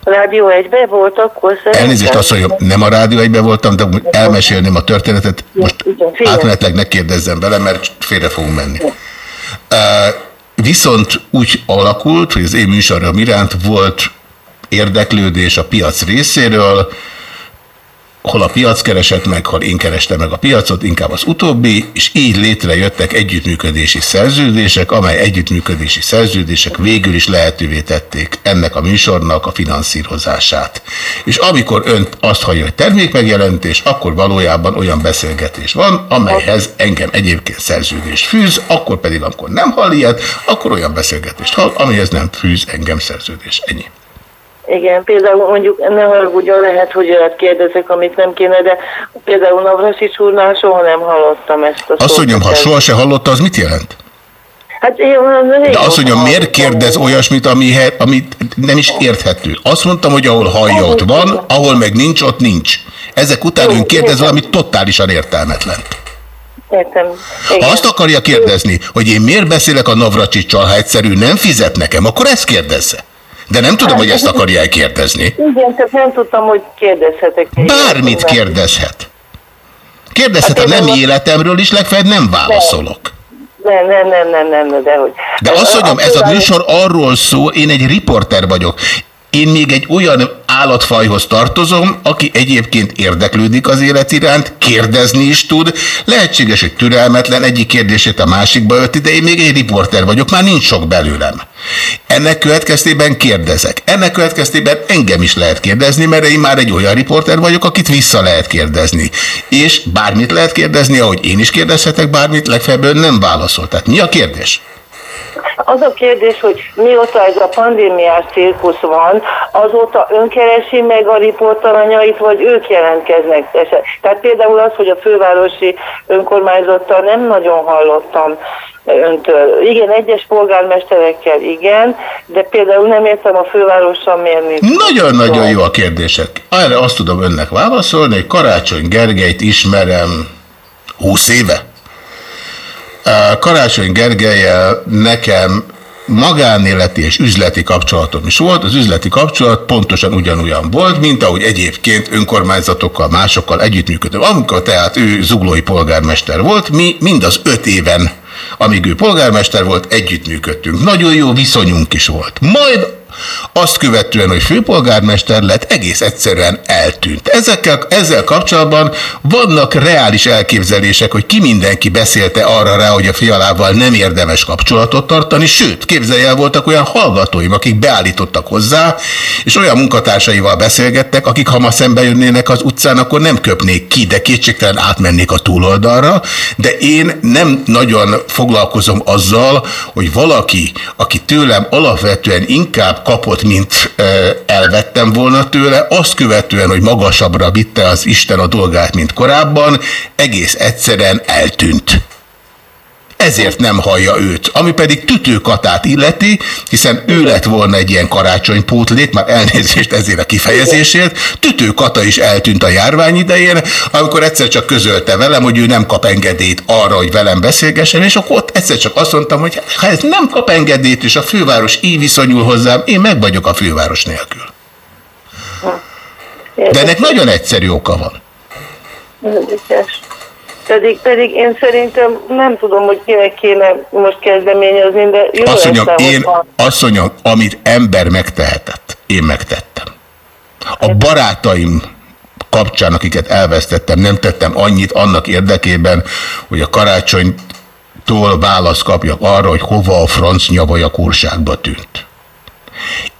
A Rádió volt akkor szerintem? Elnézést mondjam, nem a rádió egyben voltam, de elmesélném a történetet. Most átmenetleg ne kérdezzem bele, mert félre fogunk menni. Uh, viszont úgy alakult, hogy az én műsorom iránt volt érdeklődés a piac részéről, hol a piac keresett meg, hol én kerestem meg a piacot, inkább az utóbbi, és így létrejöttek együttműködési szerződések, amely együttműködési szerződések végül is lehetővé tették ennek a műsornak a finanszírozását. És amikor ön azt hallja, hogy termékmegjelentés, akkor valójában olyan beszélgetés van, amelyhez engem egyébként szerződés fűz, akkor pedig, amikor nem hall ilyet, akkor olyan beszélgetést hall, amihez nem fűz engem szerződés. Ennyi. Igen, például mondjuk ne haragudjon, lehet, hogy olyat kérdezek, amit nem kéne, de például Navrasics úrnál soha nem hallottam ezt a Azt szót. mondjam, ha soha se hallotta, az mit jelent? Hát én De azt mondjam, miért kérdez olyasmit, amihez, amit nem is érthető? Azt mondtam, hogy ahol hallja, ott van, ahol meg nincs, ott nincs. Ezek után ön kérdez valamit totálisan értelmetlen. Értem. Ha azt akarja kérdezni, hogy én miért beszélek a Navracsicsal, ha egyszerű nem fizet nekem, akkor ezt kérdezze. De nem tudom, hogy ezt akarja elkérdezni. Igen, csak nem tudtam, hogy kérdezhetek. Bármit kérdezhet. Kérdezhet a nem életemről is, legfeljebb nem válaszolok. Nem, nem, nem, nem, nem, de hogy. De azt mondjam, ez a műsor arról szól, én egy riporter vagyok. Én még egy olyan állatfajhoz tartozom, aki egyébként érdeklődik az élet iránt, kérdezni is tud. Lehetséges, hogy türelmetlen, egyik kérdését a másikba öti, de én még egy riporter vagyok, már nincs sok belőlem. Ennek következtében kérdezek. Ennek következtében engem is lehet kérdezni, mert én már egy olyan riporter vagyok, akit vissza lehet kérdezni. És bármit lehet kérdezni, ahogy én is kérdezhetek bármit, legfeljebb nem válaszol. Tehát mi a kérdés? Az a kérdés, hogy mióta ez a pandémiás cirkusz van, azóta ön keresi meg a riportalanyait, vagy ők jelentkeznek? Tehát például az, hogy a fővárosi önkormányzattal nem nagyon hallottam öntől. Igen, egyes polgármesterekkel igen, de például nem értem a fővárossal miért nincs. Nagyon-nagyon jó a kérdések. Erre azt tudom önnek válaszolni, hogy Karácsony Gergelyt ismerem 20 éve. Karácsony Gergelyel nekem magánéleti és üzleti kapcsolatom is volt. Az üzleti kapcsolat pontosan ugyanolyan volt, mint ahogy egyébként önkormányzatokkal, másokkal együttműködöm. Amikor tehát ő zuglói polgármester volt, mi mind az öt éven, amíg ő polgármester volt, együttműködtünk. Nagyon jó viszonyunk is volt. Majd azt követően, hogy főpolgármester lett, egész egyszerűen eltűnt. Ezekkel, ezzel kapcsolatban vannak reális elképzelések, hogy ki mindenki beszélte arra rá, hogy a fialával nem érdemes kapcsolatot tartani, sőt, képzelje el, voltak olyan hallgatóim, akik beállítottak hozzá, és olyan munkatársaival beszélgettek, akik ha ma szembe jönnének az utcán, akkor nem köpnék ki, de kétségtelen átmennék a túloldalra, de én nem nagyon foglalkozom azzal, hogy valaki, aki tőlem alapvetően inkább kapott, mint elvettem volna tőle, azt követően, hogy magasabbra vitte az Isten a dolgát, mint korábban, egész egyszerűen eltűnt. Ezért nem hallja őt. Ami pedig tütőkatát illeti, hiszen ő lett volna egy ilyen karácsonypótlék, már elnézést ezért a kifejezésért, tütőkata is eltűnt a járvány idején, amikor egyszer csak közölte velem, hogy ő nem kap engedélyt arra, hogy velem beszélgessen, és akkor ott egyszer csak azt mondtam, hogy ha ez nem kap engedélyt, és a főváros így viszonyul hozzám, én meg vagyok a főváros nélkül. De ennek nagyon egyszerű oka van. Érdekes. Pedig, pedig én szerintem nem tudom, hogy kinek kéne most kezdeményezni, de jó mondjam, lesz, én, azt mondjam, amit ember megtehetett, én megtettem. A barátaim kapcsán, akiket elvesztettem, nem tettem annyit annak érdekében, hogy a karácsonytól választ kapjak arra, hogy hova a franc nyavaj a kurságba tűnt.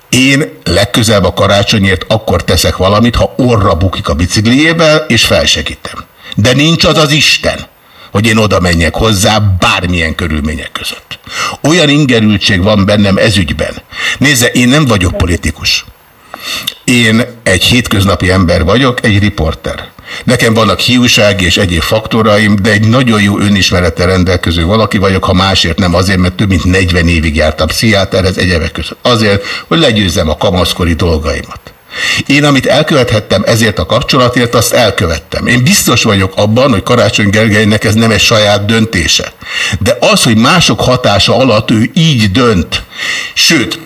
Én legközelebb a karácsonyért akkor teszek valamit, ha orra bukik a bicikliével, és felsegítem. De nincs az az Isten, hogy én oda menjek hozzá bármilyen körülmények között. Olyan ingerültség van bennem ezügyben. Nézze, én nem vagyok politikus. Én egy hétköznapi ember vagyok, egy riporter. Nekem vannak hiúsági és egyéb faktoraim, de egy nagyon jó önismerettel rendelkező valaki vagyok, ha másért nem azért, mert több mint 40 évig jártam pszichiáterhez egyebek között. Azért, hogy legyőzzem a kamaszkori dolgaimat. Én, amit elkövethettem ezért a kapcsolatért, azt elkövettem. Én biztos vagyok abban, hogy Karácsony Gergelynek ez nem egy saját döntése. De az, hogy mások hatása alatt ő így dönt, sőt,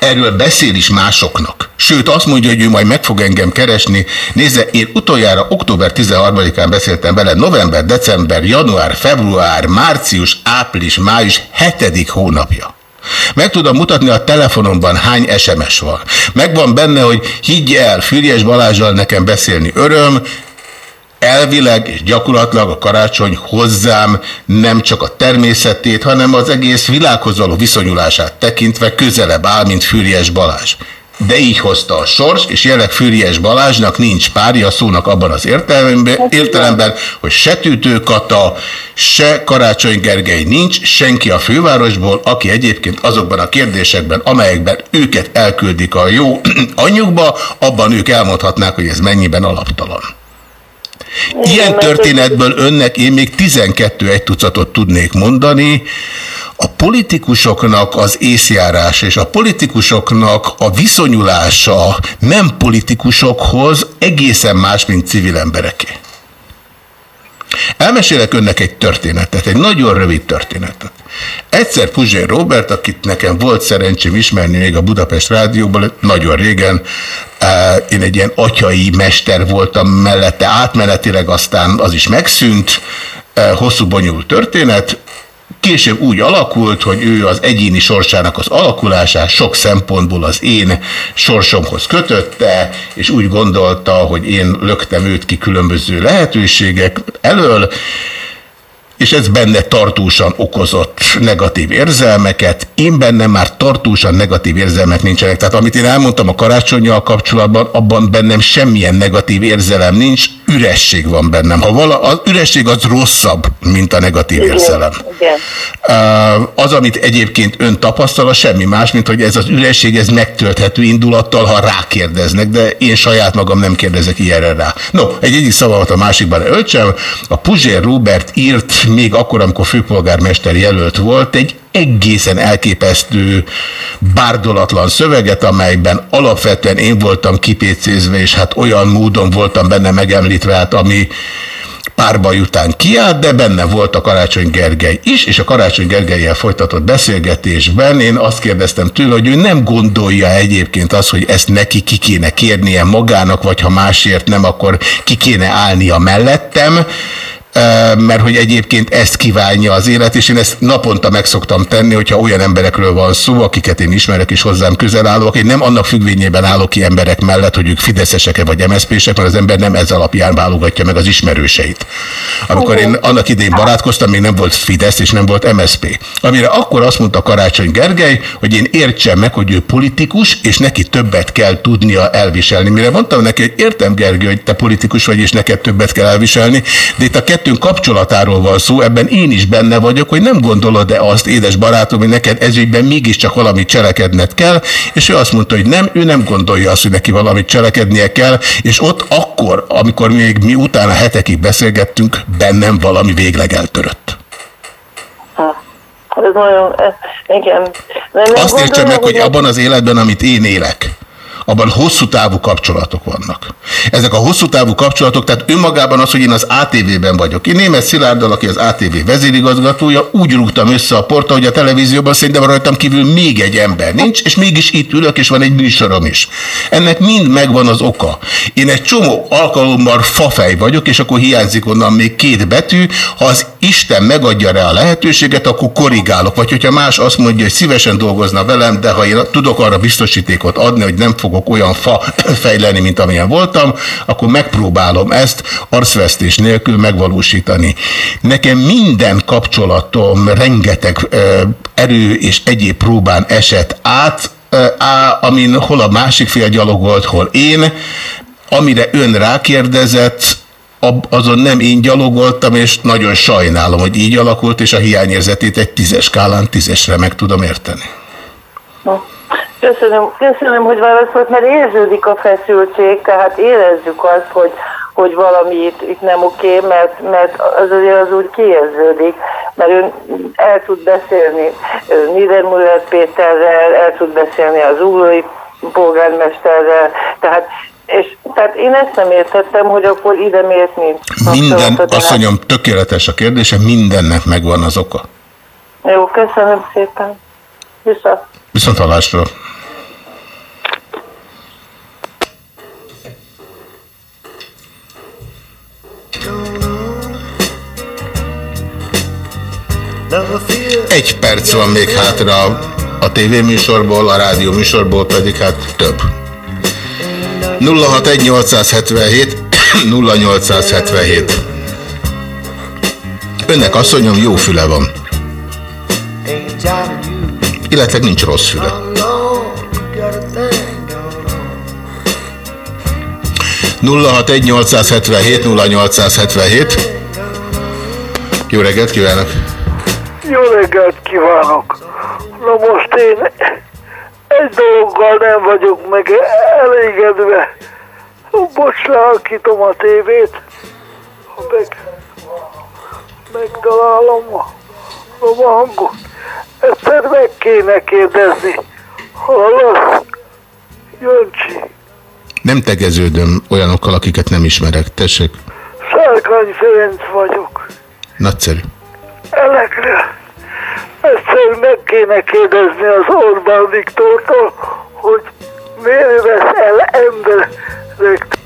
erről beszél is másoknak. Sőt, azt mondja, hogy ő majd meg fog engem keresni. Nézze, én utoljára október 13-án beszéltem vele, november, december, január, február, március, április, május, hetedik hónapja. Meg tudom mutatni a telefonomban hány SMS van. Megvan benne, hogy higgy el, Füriyes Balázsral nekem beszélni öröm, elvileg és gyakorlatilag a karácsony hozzám nem csak a természetét, hanem az egész világhoz való viszonyulását tekintve közelebb áll, mint Füriyes Balázs. De így hozta a sors, és jelenleg Füriyes Balázsnak nincs párja szónak abban az értelemben, értelemben, hogy se Tütőkata, se Karácsony Gergely nincs, senki a fővárosból, aki egyébként azokban a kérdésekben, amelyekben őket elküldik a jó anyjukba, abban ők elmondhatnák, hogy ez mennyiben alaptalan. Ilyen történetből önnek én még 12 egy tucatot tudnék mondani. A politikusoknak az észjárása és a politikusoknak a viszonyulása nem politikusokhoz egészen más, mint civil embereké. Elmesélek önnek egy történetet, egy nagyon rövid történetet. Egyszer Puzsér Robert, akit nekem volt szerencsém ismerni még a Budapest Rádióban, nagyon régen, eh, én egy ilyen atyai mester voltam mellette, átmenetileg aztán az is megszűnt, eh, hosszú bonyolult történet, Később úgy alakult, hogy ő az egyéni sorsának az alakulását sok szempontból az én sorsomhoz kötötte, és úgy gondolta, hogy én löktem őt ki különböző lehetőségek elől, és ez benne tartósan okozott negatív érzelmeket. Én bennem már tartósan negatív érzelmek nincsenek. Tehát amit én elmondtam a karácsonyjal kapcsolatban, abban bennem semmilyen negatív érzelem nincs, üresség van bennem. Ha vala, az üresség az rosszabb, mint a negatív érzelem. Az, amit egyébként ön tapasztal, az semmi más, mint hogy ez az üresség, ez megtölthető indulattal, ha rákérdeznek, de én saját magam nem kérdezek ilyenre rá. No, egy egyik szavamat a másikban öltsem. A Puzsér Robert írt még akkor, amikor főpolgármester jelölt volt, egy egészen elképesztő, bárdolatlan szöveget, amelyben alapvetően én voltam kipécézve, és hát olyan módon voltam benne megemlítve, hát ami párbaj után kiállt, de benne volt a Karácsony Gergely is, és a Karácsony Gergelyel folytatott beszélgetésben én azt kérdeztem tőle, hogy ő nem gondolja egyébként azt, hogy ezt neki ki kéne kérnie magának, vagy ha másért nem, akkor ki kéne állnia mellettem, mert hogy egyébként ezt kívánja az élet, és én ezt naponta meg szoktam tenni, hogyha olyan emberekről van szó, akiket én ismerek és hozzám közel állok, én nem annak függvényében állok ki emberek mellett, hogy ők fideszesek vagy MSZP-sek, mert az ember nem ez alapján válogatja meg az ismerőseit. Amikor én annak idején barátkoztam, még nem volt Fidesz és nem volt MSZP. Amire akkor azt mondta Karácsony Gergely, hogy én értsem meg, hogy ő politikus, és neki többet kell tudnia elviselni. Mire mondtam neki, hogy értem Gergely, hogy te politikus vagy, és neked többet kell elviselni, de itt a kettőnk kapcsolatáról van szó, ebben én is benne vagyok, hogy nem gondolod-e azt, édes barátom, hogy neked ezügyben mégiscsak valamit cselekedned kell, és ő azt mondta, hogy nem, ő nem gondolja azt, hogy neki valamit cselekednie kell, és ott akkor, amikor még mi utána hetekig beszélgettünk, bennem valami végleg eltörött. Ez nagyon, ez, igen. Nem, Azt értse gondolom, meg, hogy abban az életben, amit én élek, abban hosszú távú kapcsolatok vannak. Ezek a hosszú távú kapcsolatok, tehát önmagában az, hogy én az ATV-ben vagyok. Én német Szilárddal, aki az ATV vezérigazgatója, úgy rúgtam össze a porta, hogy a televízióban szerintem rajtam kívül még egy ember nincs, és mégis itt ülök, és van egy műsorom is. Ennek mind megvan az oka. Én egy csomó alkalommal fafej vagyok, és akkor hiányzik onnan még két betű. Ha az Isten megadja rá a lehetőséget, akkor korrigálok. Vagy hogyha más azt mondja, hogy szívesen dolgozna velem, de ha én tudok arra biztosítékot adni, hogy nem fogok olyan fa fejleni, mint amilyen voltam, akkor megpróbálom ezt arcvesztés nélkül megvalósítani. Nekem minden kapcsolatom rengeteg erő és egyéb próbán esett át, á, amin hol a másik fél gyalogolt, hol én, amire ön rákérdezett, azon nem én gyalogoltam, és nagyon sajnálom, hogy így alakult, és a hiányérzetét egy tízes skálán tízesre meg tudom érteni. Köszönöm, köszönöm, hogy válaszolt, mert érződik a feszültség, tehát érezzük azt, hogy, hogy valami itt, itt nem oké, mert, mert az azért az úgy kiérződik, mert ön el tud beszélni Niedermüller Péterrel, el tud beszélni az új polgármesterrel, tehát és tehát én ezt nem értettem, hogy akkor ide miért nincs. Minden, asszonyom, tökéletes a kérdése, mindennek megvan az oka. Jó, köszönöm szépen. Vissza. Viszont hallásra. Egy perc van még hátra a tévéműsorból, a rádió műsorból pedig hát több. 061 877 0877 Önnek asszonyom jó füle van. Illetve nincs rossz füle. nulla hat egy 877 0877 Jó reggelt kívánok! Jó reggelt kívánok! Na most én egy dologgal nem vagyok meg elégedve. Bocs, lehalkítom a tévét. Meg, megtalálom a, a hangot. Egyszer meg kéne kérdezni. Hallasz? Jöncsi, Nem tegeződöm olyanokkal, akiket nem ismerek. Tessék, Sárkány Ferenc vagyok. nagyszerű. Elekre. Egyszer meg kéne kérdezni az Orbán Viktortól, hogy miért vesz el emberek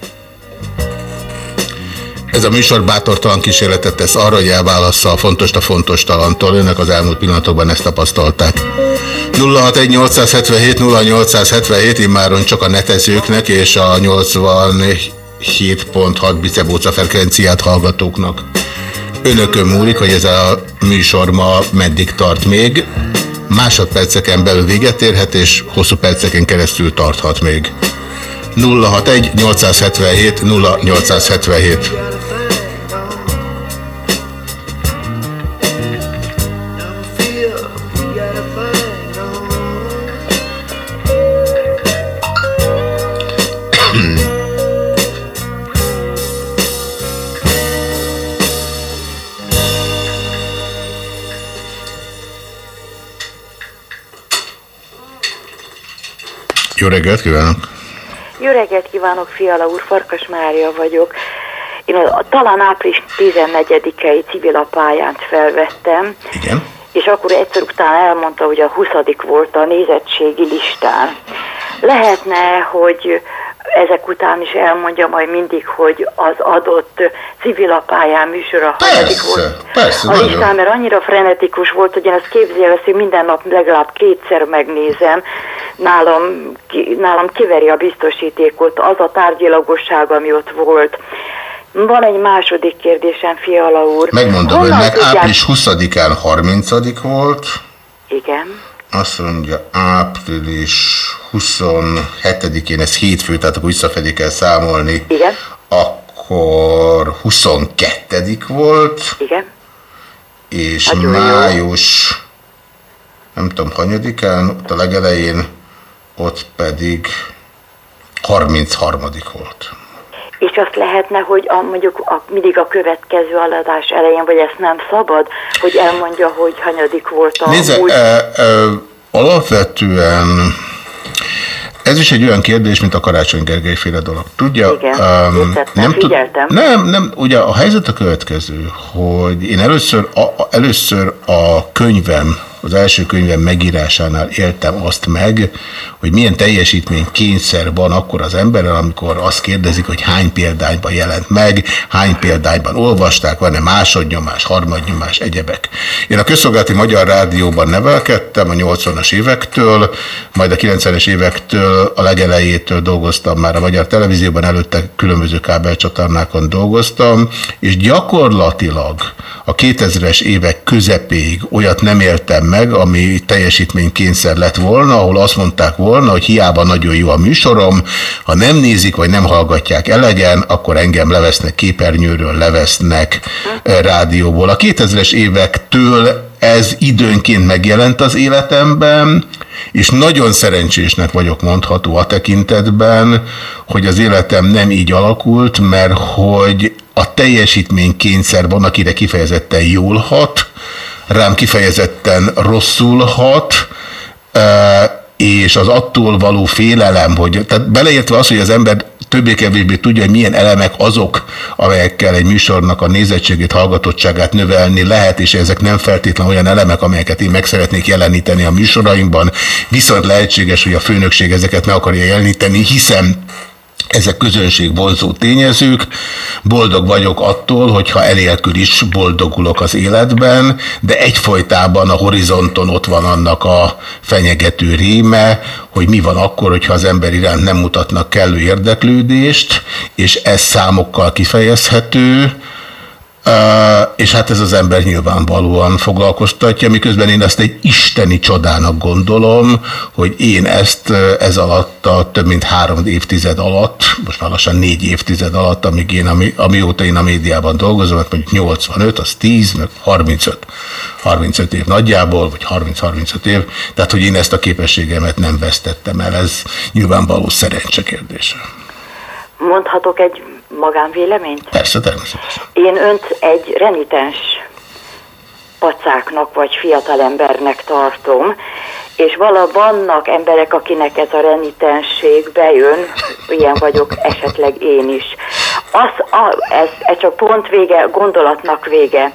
Ez a műsor bátortalan kísérletet tesz arra, hogy elválassza a fontos a fontos talantól. Önök az elmúlt pillanatokban ezt tapasztalták. 061 877 0877 immáron csak a netezőknek és a 87.6 bicebóca frekvenciát hallgatóknak. Önökön múlik, hogy ez a műsor ma meddig tart még. Másodperceken belül véget érhet, és hosszú perceken keresztül tarthat még. 061 877 0877 Jó reggelt kívánok! Jó reggelt kívánok, Fiala úr, Farkas Mária vagyok. Én a, talán április 14-i civilapályánt felvettem, Igen. és akkor egyszer utána elmondta, hogy a 20 volt a nézettségi listán. Lehetne, hogy ezek után is elmondja majd mindig, hogy az adott civilapályán műsora hanyadik volt. Persze, A nagyon. mert annyira frenetikus volt, hogy én ezt képzelem, hogy minden nap legalább kétszer megnézem. Nálam, ki, nálam kiveri a biztosítékot az a tárgyilagosság, ami ott volt. Van egy második kérdésem, Fiala úr. Megmondom Honnan önnek, tudják- április 20-án 30 volt, Igen. Azt mondja április 27-én, ez hétfő, tehát akkor visszafelé kell számolni. Igen. Akkor 22 volt. Igen. És jó. május, nem tudom, hanyadikán, ott a legelején, ott pedig 33 volt. És azt lehetne, hogy a, mondjuk a, mindig a következő aladás elején, vagy ezt nem szabad, hogy elmondja, hogy hanyadik volt a Nézze, múlt- e, e, alapvetően ez is egy olyan kérdés, mint a Karácsony Gergely féle dolog. Tudja, Igen, em, értettem, tud- nem, nem, ugye a helyzet a következő, hogy én először a, először a könyvem, az első könyvem megírásánál éltem azt meg, hogy milyen teljesítmény kényszer van akkor az emberrel, amikor azt kérdezik, hogy hány példányban jelent meg, hány példányban olvasták, van-e másodnyomás, harmadnyomás, egyebek. Én a közszolgálati Magyar Rádióban nevelkedtem a 80-as évektől, majd a 90-es évektől, a legelejétől dolgoztam már a Magyar Televízióban, előtte különböző kábelcsatornákon dolgoztam, és gyakorlatilag a 2000-es évek közepéig olyat nem éltem meg, ami teljesítménykényszer lett volna, ahol azt mondták volna, hogy hiába nagyon jó a műsorom, ha nem nézik, vagy nem hallgatják elegen, akkor engem levesznek képernyőről, levesznek eh, rádióból. A 2000-es évektől ez időnként megjelent az életemben, és nagyon szerencsésnek vagyok mondható a tekintetben, hogy az életem nem így alakult, mert hogy a teljesítménykényszer van, akire kifejezetten jól hat, rám kifejezetten rosszul hat, eh, és az attól való félelem, hogy, tehát beleértve az, hogy az ember többé-kevésbé tudja, hogy milyen elemek azok, amelyekkel egy műsornak a nézettségét, hallgatottságát növelni lehet, és ezek nem feltétlenül olyan elemek, amelyeket én meg szeretnék jeleníteni a műsoraimban, viszont lehetséges, hogy a főnökség ezeket meg akarja jeleníteni, hiszen ezek közönség vonzó tényezők. Boldog vagyok attól, hogyha elélkül is boldogulok az életben, de egyfolytában a horizonton ott van annak a fenyegető réme, hogy mi van akkor, hogyha az ember iránt nem mutatnak kellő érdeklődést, és ez számokkal kifejezhető, és hát ez az ember nyilvánvalóan foglalkoztatja, miközben én ezt egy isteni csodának gondolom, hogy én ezt ez alatt a több mint három évtized alatt, most már lassan négy évtized alatt, amíg én, ami, amióta én a médiában dolgozom, hát mondjuk 85, az 10, meg 35, 35 év nagyjából, vagy 30-35 év, tehát hogy én ezt a képességemet nem vesztettem el, ez nyilvánvaló szerencse kérdése. Mondhatok egy magánvéleményt? Persze, természetesen. Én önt egy renitens pacáknak vagy fiatalembernek tartom, és vala vannak emberek, akinek ez a renitensség bejön, ilyen vagyok esetleg én is. Az, a, ez, ez csak pont vége, gondolatnak vége.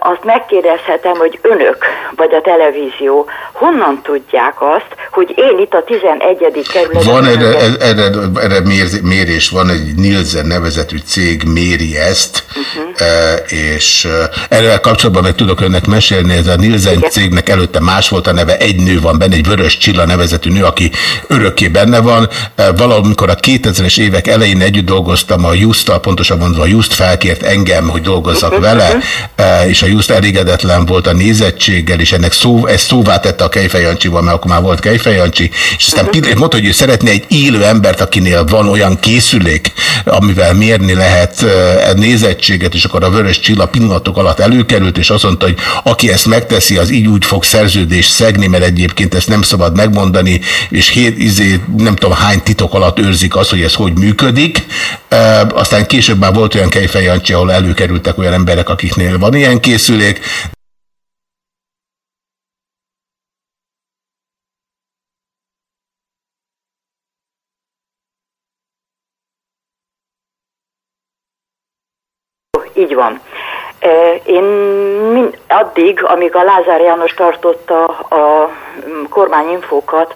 Azt megkérdezhetem, hogy önök, vagy a televízió, honnan tudják azt, hogy én itt a 11. kerületben... Van erre, erre, erre mér- mérés, van egy Nielsen nevezetű cég méri ezt, uh-huh. és erre kapcsolatban meg tudok önnek mesélni, ez a Nielsen cégnek előtte más volt a neve, egy nő van benne, egy Vörös Csilla nevezetű nő, aki örökké benne van. Valamikor a 2000-es évek elején együtt dolgoztam a Just-tal, pontosan mondva a Just felkért engem, hogy dolgozzak vele, eh, és a Just elégedetlen volt a nézettséggel, és ennek szó, ezt szóvá tette a Kejfej Jancsival, mert akkor már volt Kejfej Jancsi, és aztán pillanat, mondta, hogy ő szeretne egy élő embert, akinél van olyan készülék, amivel mérni lehet eh, a nézettséget, és akkor a Vörös Csilla pillanatok alatt előkerült, és azt mondta, hogy aki ezt megteszi, az így úgy fog szerződést szegni, mert egyébként ezt nem szabad megmondani, és hét, izé, nem tudom hány titok alatt őrzik az, hogy ez hogy működik. Aztán később már volt olyan Kejfej Jancsi, ahol előkerültek olyan emberek, akiknél van ilyen készülék, így van. Én mind, addig, amíg a Lázár János tartotta a kormányinfókat,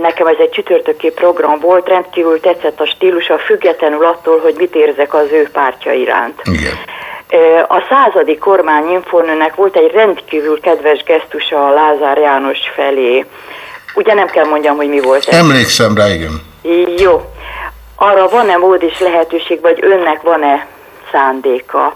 nekem ez egy csütörtöki program volt, rendkívül tetszett a stílusa, függetlenül attól, hogy mit érzek az ő pártja iránt. Igen. A századik kormányinfónőnek volt egy rendkívül kedves gesztusa a Lázár János felé. Ugye nem kell mondjam, hogy mi volt ez. Emlékszem rá, igen. Jó. Arra van-e mód és lehetőség, vagy önnek van-e szándéka,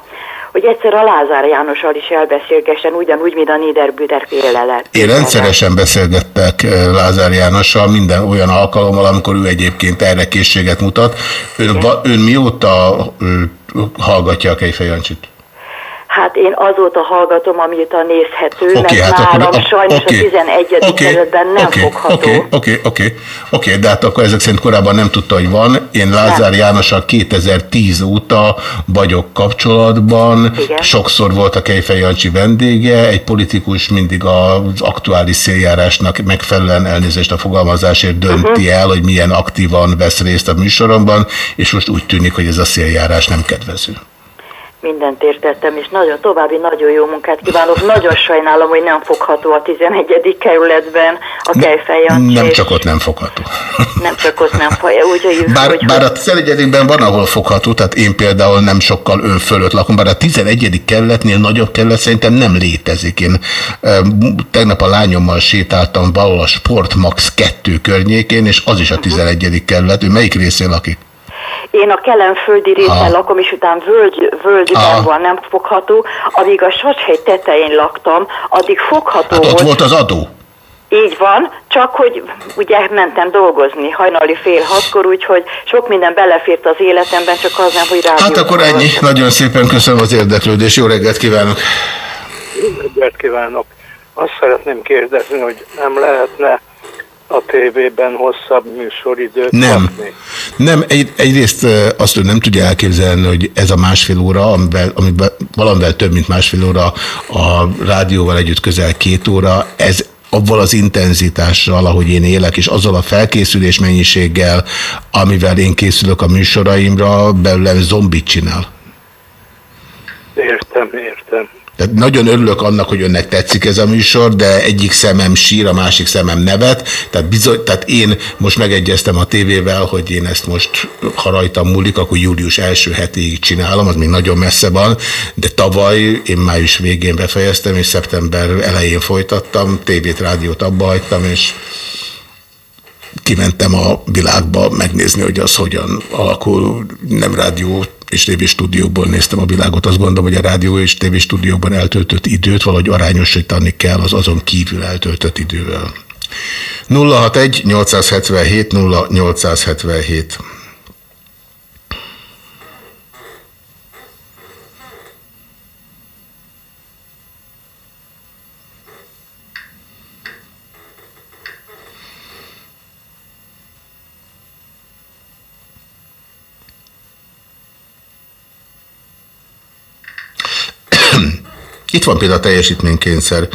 hogy egyszer a Lázár Jánossal is elbeszélgessen, ugyanúgy, mint a Niederbüder félelet. Én rendszeresen beszélgettek eh, Lázár Jánossal minden olyan alkalommal, amikor ő egyébként erre készséget mutat. Ön, ön mióta ö, hallgatja a Kejfej Jancsit? Hát én azóta hallgatom, amióta nézhető, Oké, mert hát akkor- nálam a- sajnos oké, a 11. oké, kerületben nem Oké, fogható. Oké, oké, oké, oké, de hát akkor ezek szerint korábban nem tudta, hogy van. Én Lázár Jánossal 2010 óta vagyok kapcsolatban. Igen. Sokszor volt a Kejfej Jancsi vendége. Egy politikus mindig az aktuális széljárásnak megfelelően elnézést a fogalmazásért dönti Mhm. el, hogy milyen aktívan vesz részt a műsoromban, és most úgy tűnik, hogy ez a széljárás nem kedvező. Mindent értettem, és nagyon további nagyon jó munkát kívánok. Nagyon sajnálom, hogy nem fogható a 11. kerületben a Kejfej Nem csak ott nem fogható. nem csak ott nem úgyhogy Bár, hogy, bár a 11 van, ahol fogható, tehát én például nem sokkal ön fölött lakom, bár a 11. kerületnél nagyobb kerület szerintem nem létezik. Én tegnap a lányommal sétáltam valahol a Sportmax 2 környékén, és az is a 11. kerület. Ő melyik részén lakik? Én a kelemföldi részen lakom, és utána völgy, völgyben van, nem fogható. Amíg a Sacshegy tetején laktam, addig fogható Hát ott volt. volt az adó. Így van, csak hogy ugye mentem dolgozni hajnali fél hatkor, úgyhogy sok minden belefért az életemben, csak az nem, hogy rádió. Hát akkor ennyi. Nagyon szépen köszönöm az érdeklődést. Jó reggelt kívánok! Jó reggelt kívánok! Azt szeretném kérdezni, hogy nem lehetne a tévében hosszabb műsoridőt Nem. kapni? Nem, egy, egyrészt azt ő nem tudja elképzelni, hogy ez a másfél óra, amivel, amivel valamivel több, mint másfél óra, a rádióval együtt közel két óra, ez avval az intenzitással, ahogy én élek, és azzal a felkészülés mennyiséggel, amivel én készülök a műsoraimra, belőlem zombit csinál. Értem, értem. Tehát nagyon örülök annak, hogy önnek tetszik ez a műsor, de egyik szemem sír, a másik szemem nevet. Tehát, bizony, tehát én most megegyeztem a tévével, hogy én ezt most, ha rajtam múlik, akkor július első hetéig csinálom, az még nagyon messze van, de tavaly én május végén befejeztem, és szeptember elején folytattam, tévét, rádiót abba hagytam, és kimentem a világba megnézni, hogy az hogyan alakul, nem rádió és tévéstúdióból néztem a világot. Azt gondolom, hogy a rádió és tévéstúdióban eltöltött időt valahogy arányosítani kell az azon kívül eltöltött idővel. 061 877 0877 Itt van például a teljesítménykényszer.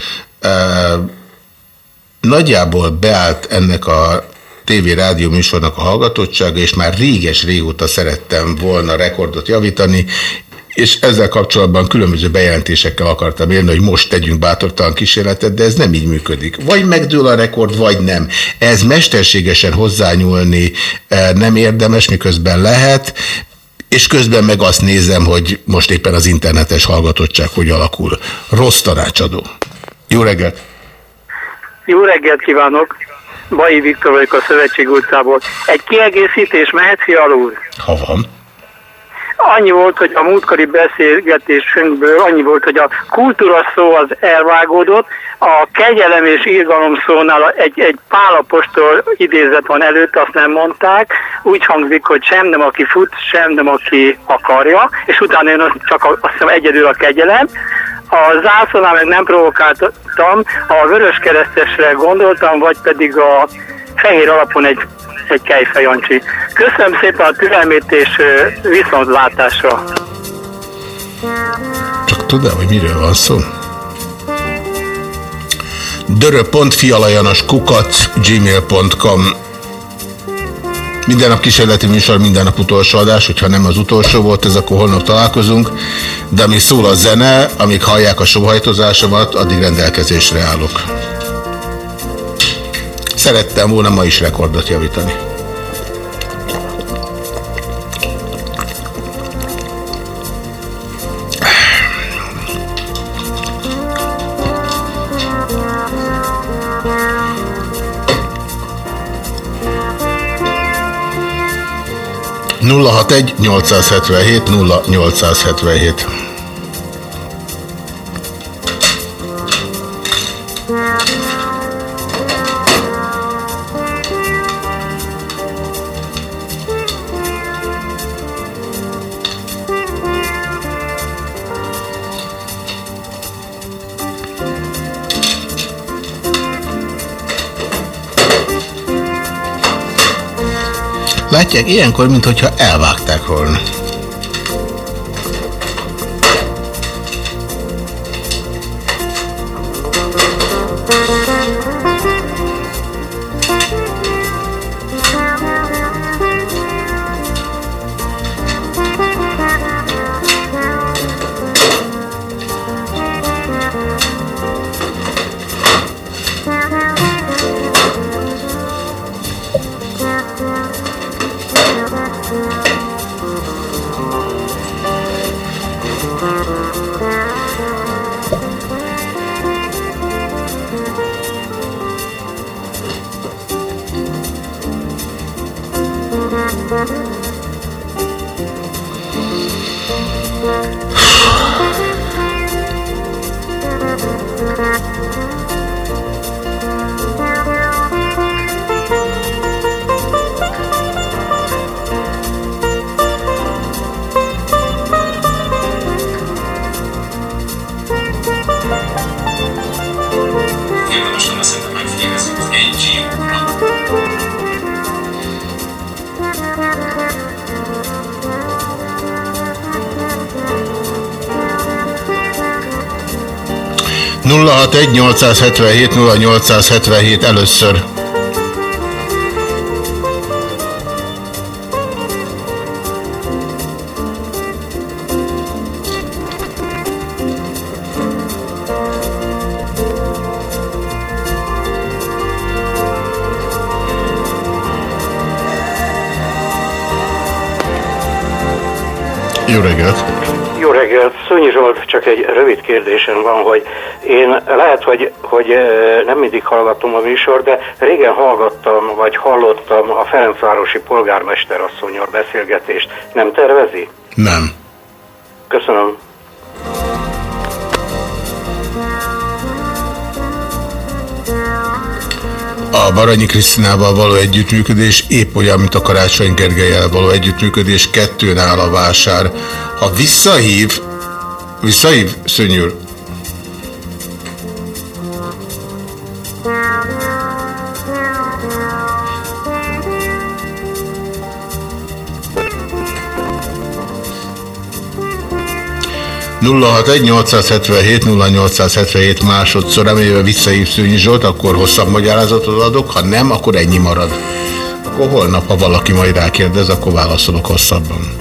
Nagyjából beállt ennek a TV rádió műsornak a hallgatottsága, és már réges régóta szerettem volna rekordot javítani, és ezzel kapcsolatban különböző bejelentésekkel akartam élni, hogy most tegyünk bátortalan kísérletet, de ez nem így működik. Vagy megdől a rekord, vagy nem. Ez mesterségesen hozzányúlni nem érdemes, miközben lehet, és közben meg azt nézem, hogy most éppen az internetes hallgatottság hogy alakul. Rossz tanácsadó. Jó reggelt! Jó reggelt kívánok! Bai Viktor vagyok a Szövetség utcából. Egy kiegészítés mehet, Fiala úr? Ha van. Annyi volt, hogy a múltkori beszélgetésünkből annyi volt, hogy a kultúra szó az elvágódott, a kegyelem és irgalom szónál egy, egy pálapostól idézet van előtt, azt nem mondták, úgy hangzik, hogy sem nem aki fut, sem nem aki akarja, és utána jön csak a, azt hiszem egyedül a kegyelem. A zászlónál meg nem provokáltam, a vörös keresztesre gondoltam, vagy pedig a fehér alapon egy, egy Kejfej Jancsi. Köszönöm szépen a türelmét és viszontlátásra. Csak tudod, hogy miről van szó? dörö.fialajanos Minden nap kísérleti műsor, minden nap utolsó adás, hogyha nem az utolsó volt ez, akkor holnap találkozunk, de ami szól a zene, amíg hallják a sóhajtozásomat, addig rendelkezésre állok. Szerettem volna ma is rekordot javítani. nulla hat egy 877 0877 Látják, ilyenkor, mintha elvágták volna. 061 877 0877 először. Jó reggelt! Jó reggelt, Szonyi Zsolt, csak egy rövid kérdésem van, hogy én lehet, hogy, hogy nem mindig hallgatom a műsor, de régen hallgattam, vagy hallottam a Ferencvárosi polgármester asszonyor beszélgetést. Nem tervezi? Nem. Köszönöm. A Baranyi Krisztinával való együttműködés épp olyan, mint a Karácsony Gergelyel való együttműködés, kettőn áll a vásár. Ha visszahív, visszahív, szönyül. 061-877-0877 másodszor, remélve visszaív Szűnyi Zsolt, akkor hosszabb magyarázatot adok, ha nem, akkor ennyi marad. Akkor holnap, ha valaki majd rákérdez, akkor válaszolok hosszabban.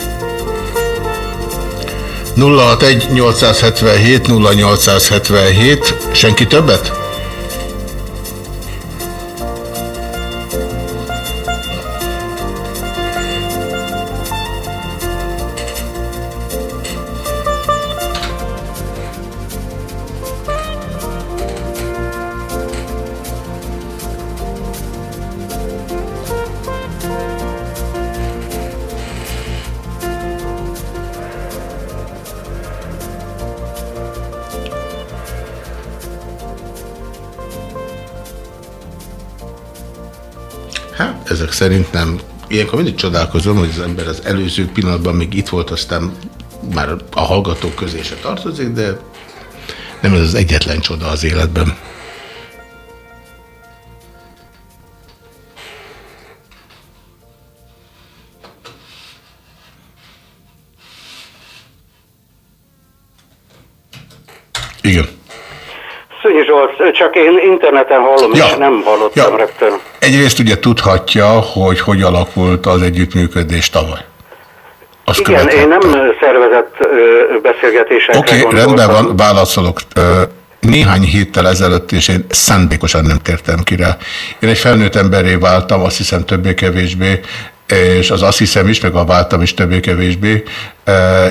061-877-0877, senki többet? Szerint nem. Ilyenkor mindig csodálkozom, hogy az ember az előző pillanatban még itt volt, aztán már a hallgatók közé se tartozik, de nem ez az egyetlen csoda az életben. Igen. Szönyi Zsolt, csak én interneten hallom, Ja. és nem hallottam Ja. rögtön. Egyrészt ugye tudhatja, hogy hogy alakult az együttműködés tavaly. Azt Igen, követhette. én nem szervezett beszélgetésekre Oké, okay, rendben van, válaszolok. Néhány héttel ezelőtt, és én szándékosan nem tértem ki rá. Én egy felnőtt emberré váltam, azt hiszem többé-kevésbé, és az azt hiszem is, meg a váltam is többé-kevésbé,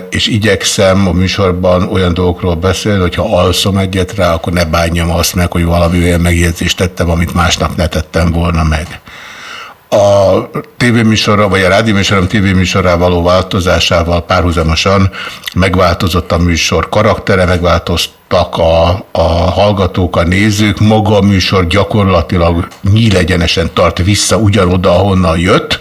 és igyekszem a műsorban olyan dolgokról beszélni, hogyha alszom egyet rá, akkor ne bánjam azt meg, hogy valami olyan megjegyzést tettem, amit másnap ne tettem volna meg. A tévéműsorra, vagy a rádióműsorom tévéműsorrá való változásával párhuzamosan megváltozott a műsor karaktere, megváltoztak a, a hallgatók, a nézők, maga a műsor gyakorlatilag nyílegyenesen tart vissza ugyanoda, ahonnan jött,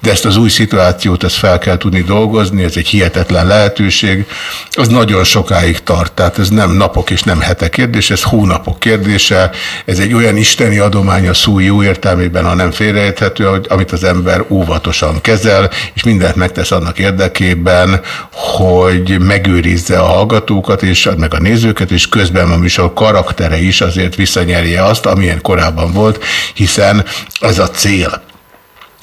de ezt az új szituációt ezt fel kell tudni dolgozni, ez egy hihetetlen lehetőség, az nagyon sokáig tart, tehát ez nem napok és nem hetek kérdése, ez hónapok kérdése, ez egy olyan isteni adomány a szó jó értelmében, ha nem félreérthető, amit az ember óvatosan kezel, és mindent megtesz annak érdekében, hogy megőrizze a hallgatókat, és meg a nézőket, és közben a műsor karaktere is azért visszanyerje azt, amilyen korábban volt, hiszen ez a cél.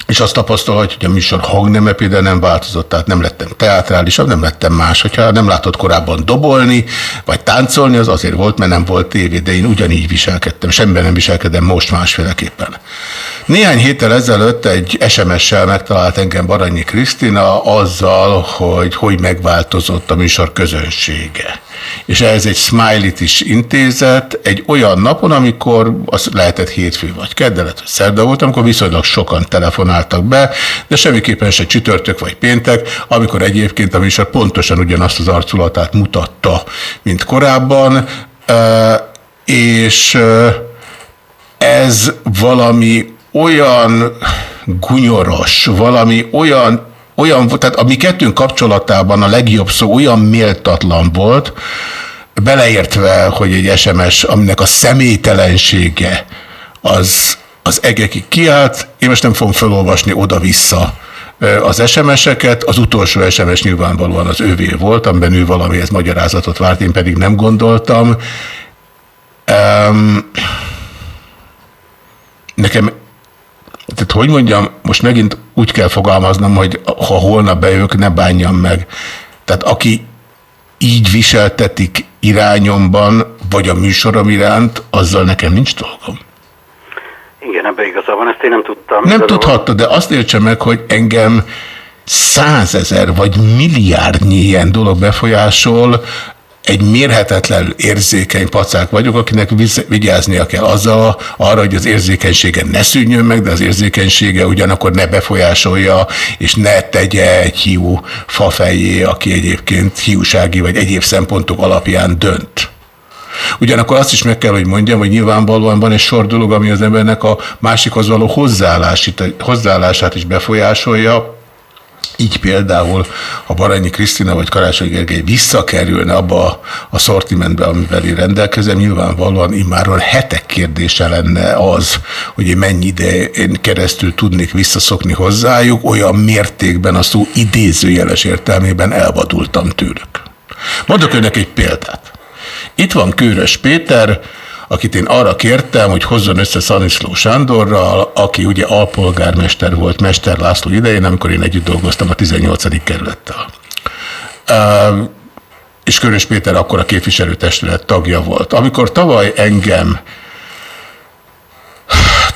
És azt tapasztalhatja, hogy a műsor hangneme például nem változott, tehát nem lettem teátrálisabb, nem lettem más. Hogyha nem látott korábban dobolni, vagy táncolni, az azért volt, mert nem volt tévé, de én ugyanígy viselkedtem, semmiben nem viselkedem most másféleképpen. Néhány héttel ezelőtt egy SMS-sel megtalált engem Baranyi Krisztina azzal, hogy hogy megváltozott a műsor közönsége. És ehhez egy smiley-t is intézett egy olyan napon, amikor az lehetett hétfő vagy kedde, lehet, hogy szerda volt, amikor viszonylag sokan telefonáltak be, de semmiképpen se csütörtök vagy péntek, amikor egyébként a műsor pontosan ugyanazt az arculatát mutatta, mint korábban, és ez valami olyan gunyoros, valami olyan, olyan, tehát a mi kettőnk kapcsolatában a legjobb szó olyan méltatlan volt, beleértve, hogy egy SMS, aminek a személytelensége az, az egekig kiállt, én most nem fogom felolvasni oda-vissza az SMS-eket, az utolsó SMS nyilvánvalóan az ővé volt, amiben ő valamihez magyarázatot várt, én pedig nem gondoltam. Um, nekem, tehát hogy mondjam, most megint úgy kell fogalmaznom, hogy ha holnap bejövök, ne bánjam meg. Tehát aki így viseltetik irányomban, vagy a műsorom iránt, azzal nekem nincs dolgom. Igen, ebbe igaza van, ezt én nem tudtam. Nem tudhatta, de azt értse meg, hogy engem százezer vagy milliárdnyi ilyen dolog befolyásol, egy mérhetetlen érzékeny pacák vagyok, akinek vigyáznia kell azzal, arra, hogy az érzékenysége ne szűnjön meg, de az érzékenysége ugyanakkor ne befolyásolja, és ne tegye egy hiú fafejé, aki egyébként hiúsági vagy egyéb szempontok alapján dönt. Ugyanakkor azt is meg kell, hogy mondjam, hogy nyilvánvalóan van egy sor dolog, ami az embernek a másikhoz való hozzáállását is befolyásolja, így például, ha Baranyi Krisztina vagy Karácsony Gergely visszakerülne abba a szortimentbe, amivel én rendelkezem, nyilvánvalóan immáron hetek kérdése lenne az, hogy én mennyi idején keresztül tudnék visszaszokni hozzájuk, olyan mértékben a szó idézőjeles értelmében elvadultam tőlük. Mondok önnek egy példát. Itt van Kőrös Péter, akit én arra kértem, hogy hozzon össze Szaniszló Sándorral, aki ugye alpolgármester volt Mester László idején, amikor én együtt dolgoztam a 18. kerülettel. És Körös Péter akkor a képviselőtestület tagja volt. Amikor tavaly engem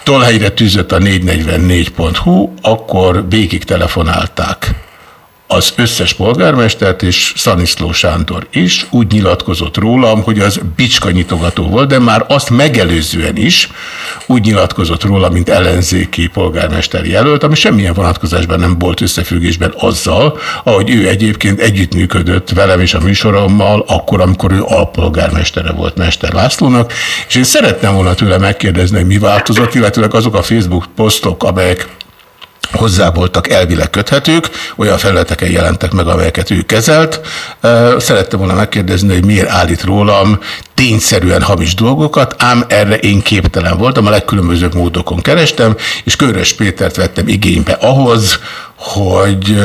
tolhelyre tűzött a 444.hu, akkor végig telefonálták az összes polgármestert és Szaniszló Sándor is úgy nyilatkozott rólam, hogy az bicska nyitogató volt, de már azt megelőzően is úgy nyilatkozott róla, mint ellenzéki polgármester jelölt, ami semmilyen vonatkozásban nem volt összefüggésben azzal, ahogy ő egyébként együttműködött velem és a műsorommal, akkor, amikor ő alpolgármestere volt Mester Lászlónak, és én szeretném volna tőle megkérdezni, hogy mi változott, illetőleg azok a Facebook posztok, amelyek hozzá voltak elvileg köthetők, olyan felületeken jelentek meg, amelyeket ő kezelt. Szerettem volna megkérdezni, hogy miért állít rólam tényszerűen hamis dolgokat, ám erre én képtelen voltam, a legkülönbözőbb módokon kerestem, és Körös Pétert vettem igénybe ahhoz, hogy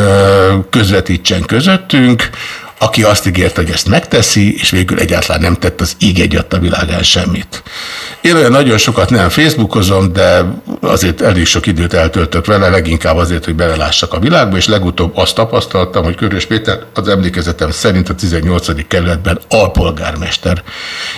közvetítsen közöttünk, aki azt ígért, hogy ezt megteszi, és végül egyáltalán nem tett az íg egyat a világán semmit. Én olyan nagyon sokat nem Facebookozom, de azért elég sok időt eltöltök vele, leginkább azért, hogy belelássak a világba, és legutóbb azt tapasztaltam, hogy Körös Péter az emlékezetem szerint a 18. kerületben alpolgármester.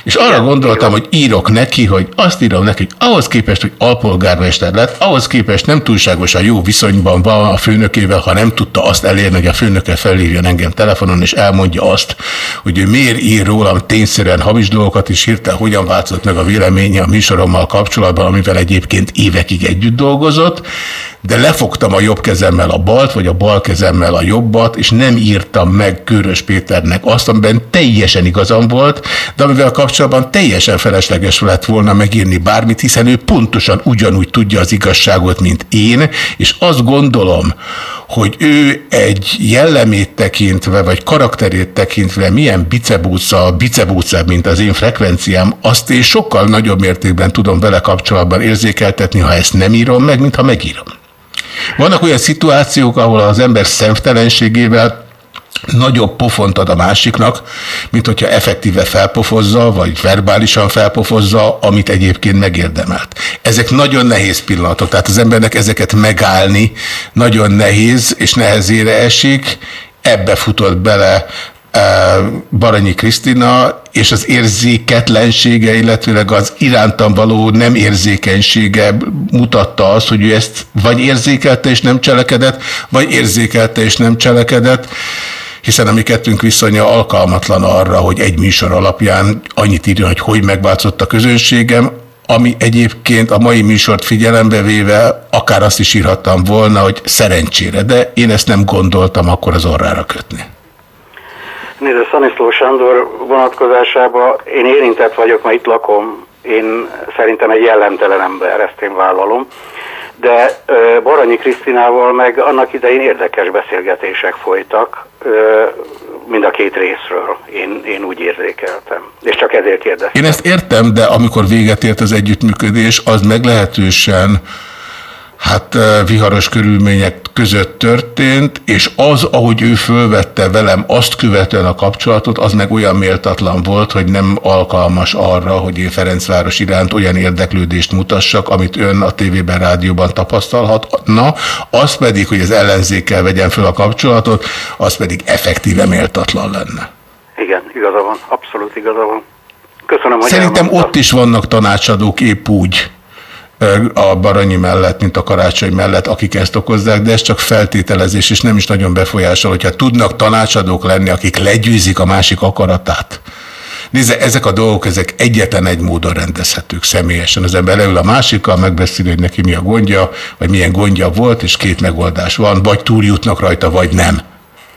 És arra gondoltam, hogy írok neki, hogy azt írom neki, hogy ahhoz képest, hogy alpolgármester lett, ahhoz képest nem túlságosan jó viszonyban van a főnökével, ha nem tudta azt elérni, hogy a főnöke felírjon engem telefonon, és elmondja azt, hogy ő miért ír rólam tényszerűen hamis dolgokat, és hirtelen hogyan változott meg a véleménye a műsorommal kapcsolatban, amivel egyébként évekig együtt dolgozott, de lefogtam a jobb kezemmel a balt, vagy a bal kezemmel a jobbat, és nem írtam meg Körös Péternek. Azt, amiben teljesen igazam volt, de amivel kapcsolatban teljesen felesleges lett volna megírni bármit, hiszen ő pontosan ugyanúgy tudja az igazságot, mint én, és azt gondolom, hogy ő egy jellemét tekintve, vagy karakterét tekintve milyen bicebúca, bicebúcabb, mint az én frekvenciám, azt én sokkal nagyobb mértékben tudom vele kapcsolatban érzékeltetni, ha ezt nem írom meg, mint ha megírom. Vannak olyan szituációk, ahol az ember szemtelenségével nagyobb pofont ad a másiknak, mint hogyha effektíve felpofozza, vagy verbálisan felpofozza, amit egyébként megérdemelt. Ezek nagyon nehéz pillanatok, tehát az embernek ezeket megállni nagyon nehéz, és nehezére esik, ebbe futott bele Baranyi Krisztina, és az érzéketlensége, illetőleg az irántam való nem érzékenysége mutatta azt, hogy ő ezt vagy érzékelte és nem cselekedett, vagy érzékelte és nem cselekedett, hiszen a mi kettőnk viszonya alkalmatlan arra, hogy egy műsor alapján annyit írjon, hogy hogy megváltozott a közönségem, ami egyébként a mai műsort figyelembe véve akár azt is írhattam volna, hogy szerencsére, de én ezt nem gondoltam akkor az orrára kötni. Nézd, Szaniszló Sándor vonatkozásában én érintett vagyok, mert itt lakom. Én szerintem egy jellemtelen ember, ezt én vállalom. De Baranyi Krisztinával meg annak idején érdekes beszélgetések folytak, mind a két részről. Én, én úgy érzékeltem. És csak ezért kérdeztem. Én ezt értem, de amikor véget ért az együttműködés, az meglehetősen hát eh, viharos körülmények között történt, és az, ahogy ő fölvette velem azt követően a kapcsolatot, az meg olyan méltatlan volt, hogy nem alkalmas arra, hogy én Ferencváros iránt olyan érdeklődést mutassak, amit ön a tévében, rádióban tapasztalhatna, az pedig, hogy az ellenzékkel vegyen föl a kapcsolatot, az pedig effektíve méltatlan lenne. Igen, igaza van, abszolút igaza van. Köszönöm, hogy Szerintem elmondta. ott is vannak tanácsadók épp úgy a Baranyi mellett, mint a Karácsony mellett, akik ezt okozzák, de ez csak feltételezés, és nem is nagyon befolyásol, hogyha tudnak tanácsadók lenni, akik legyőzik a másik akaratát. Nézze, ezek a dolgok, ezek egyetlen egy módon rendezhetők személyesen. Az ember leül a másikkal, megbeszéli, hogy neki mi a gondja, vagy milyen gondja volt, és két megoldás van, vagy túljutnak rajta, vagy nem.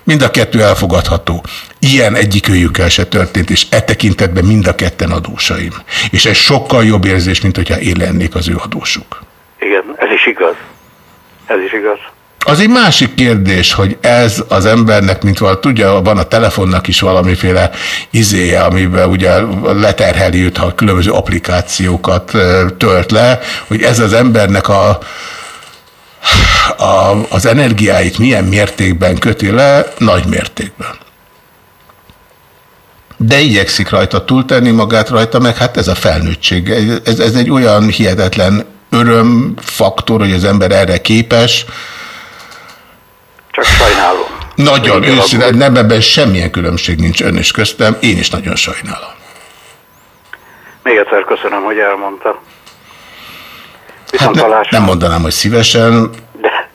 Mind a kettő elfogadható. Ilyen egyikőjükkel se történt, és e tekintetben mind a ketten adósaim. És ez sokkal jobb érzés, mint hogyha én lennék az ő adósuk. Igen, ez is igaz. Ez is igaz. Az egy másik kérdés, hogy ez az embernek, mint valahogy tudja, van a telefonnak is valamiféle izéje, amiben ugye leterheli őt, ha különböző applikációkat tölt le, hogy ez az embernek a, a, az energiáit milyen mértékben köti le, nagy mértékben. De igyekszik rajta túltenni magát rajta, meg hát ez a felnőttség. Ez, ez egy olyan hihetetlen örömfaktor, hogy az ember erre képes. Csak sajnálom. Nagyon őszintén, nem ebben semmilyen különbség nincs ön és köztem, én is nagyon sajnálom. Még egyszer köszönöm, hogy elmondta. Hát ne, nem mondanám, hogy szívesen.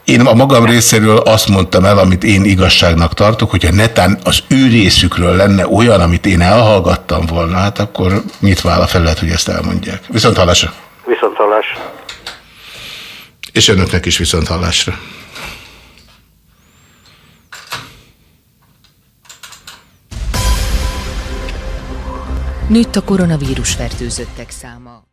Én a magam részéről azt mondtam el, amit én igazságnak tartok, hogyha netán az ő részükről lenne olyan, amit én elhallgattam volna, hát akkor mit vál a felület, hogy ezt elmondják. Viszont hallásra. Viszont hallásra. És önöknek is viszont hallásra. Nőtt a koronavírus fertőzöttek száma.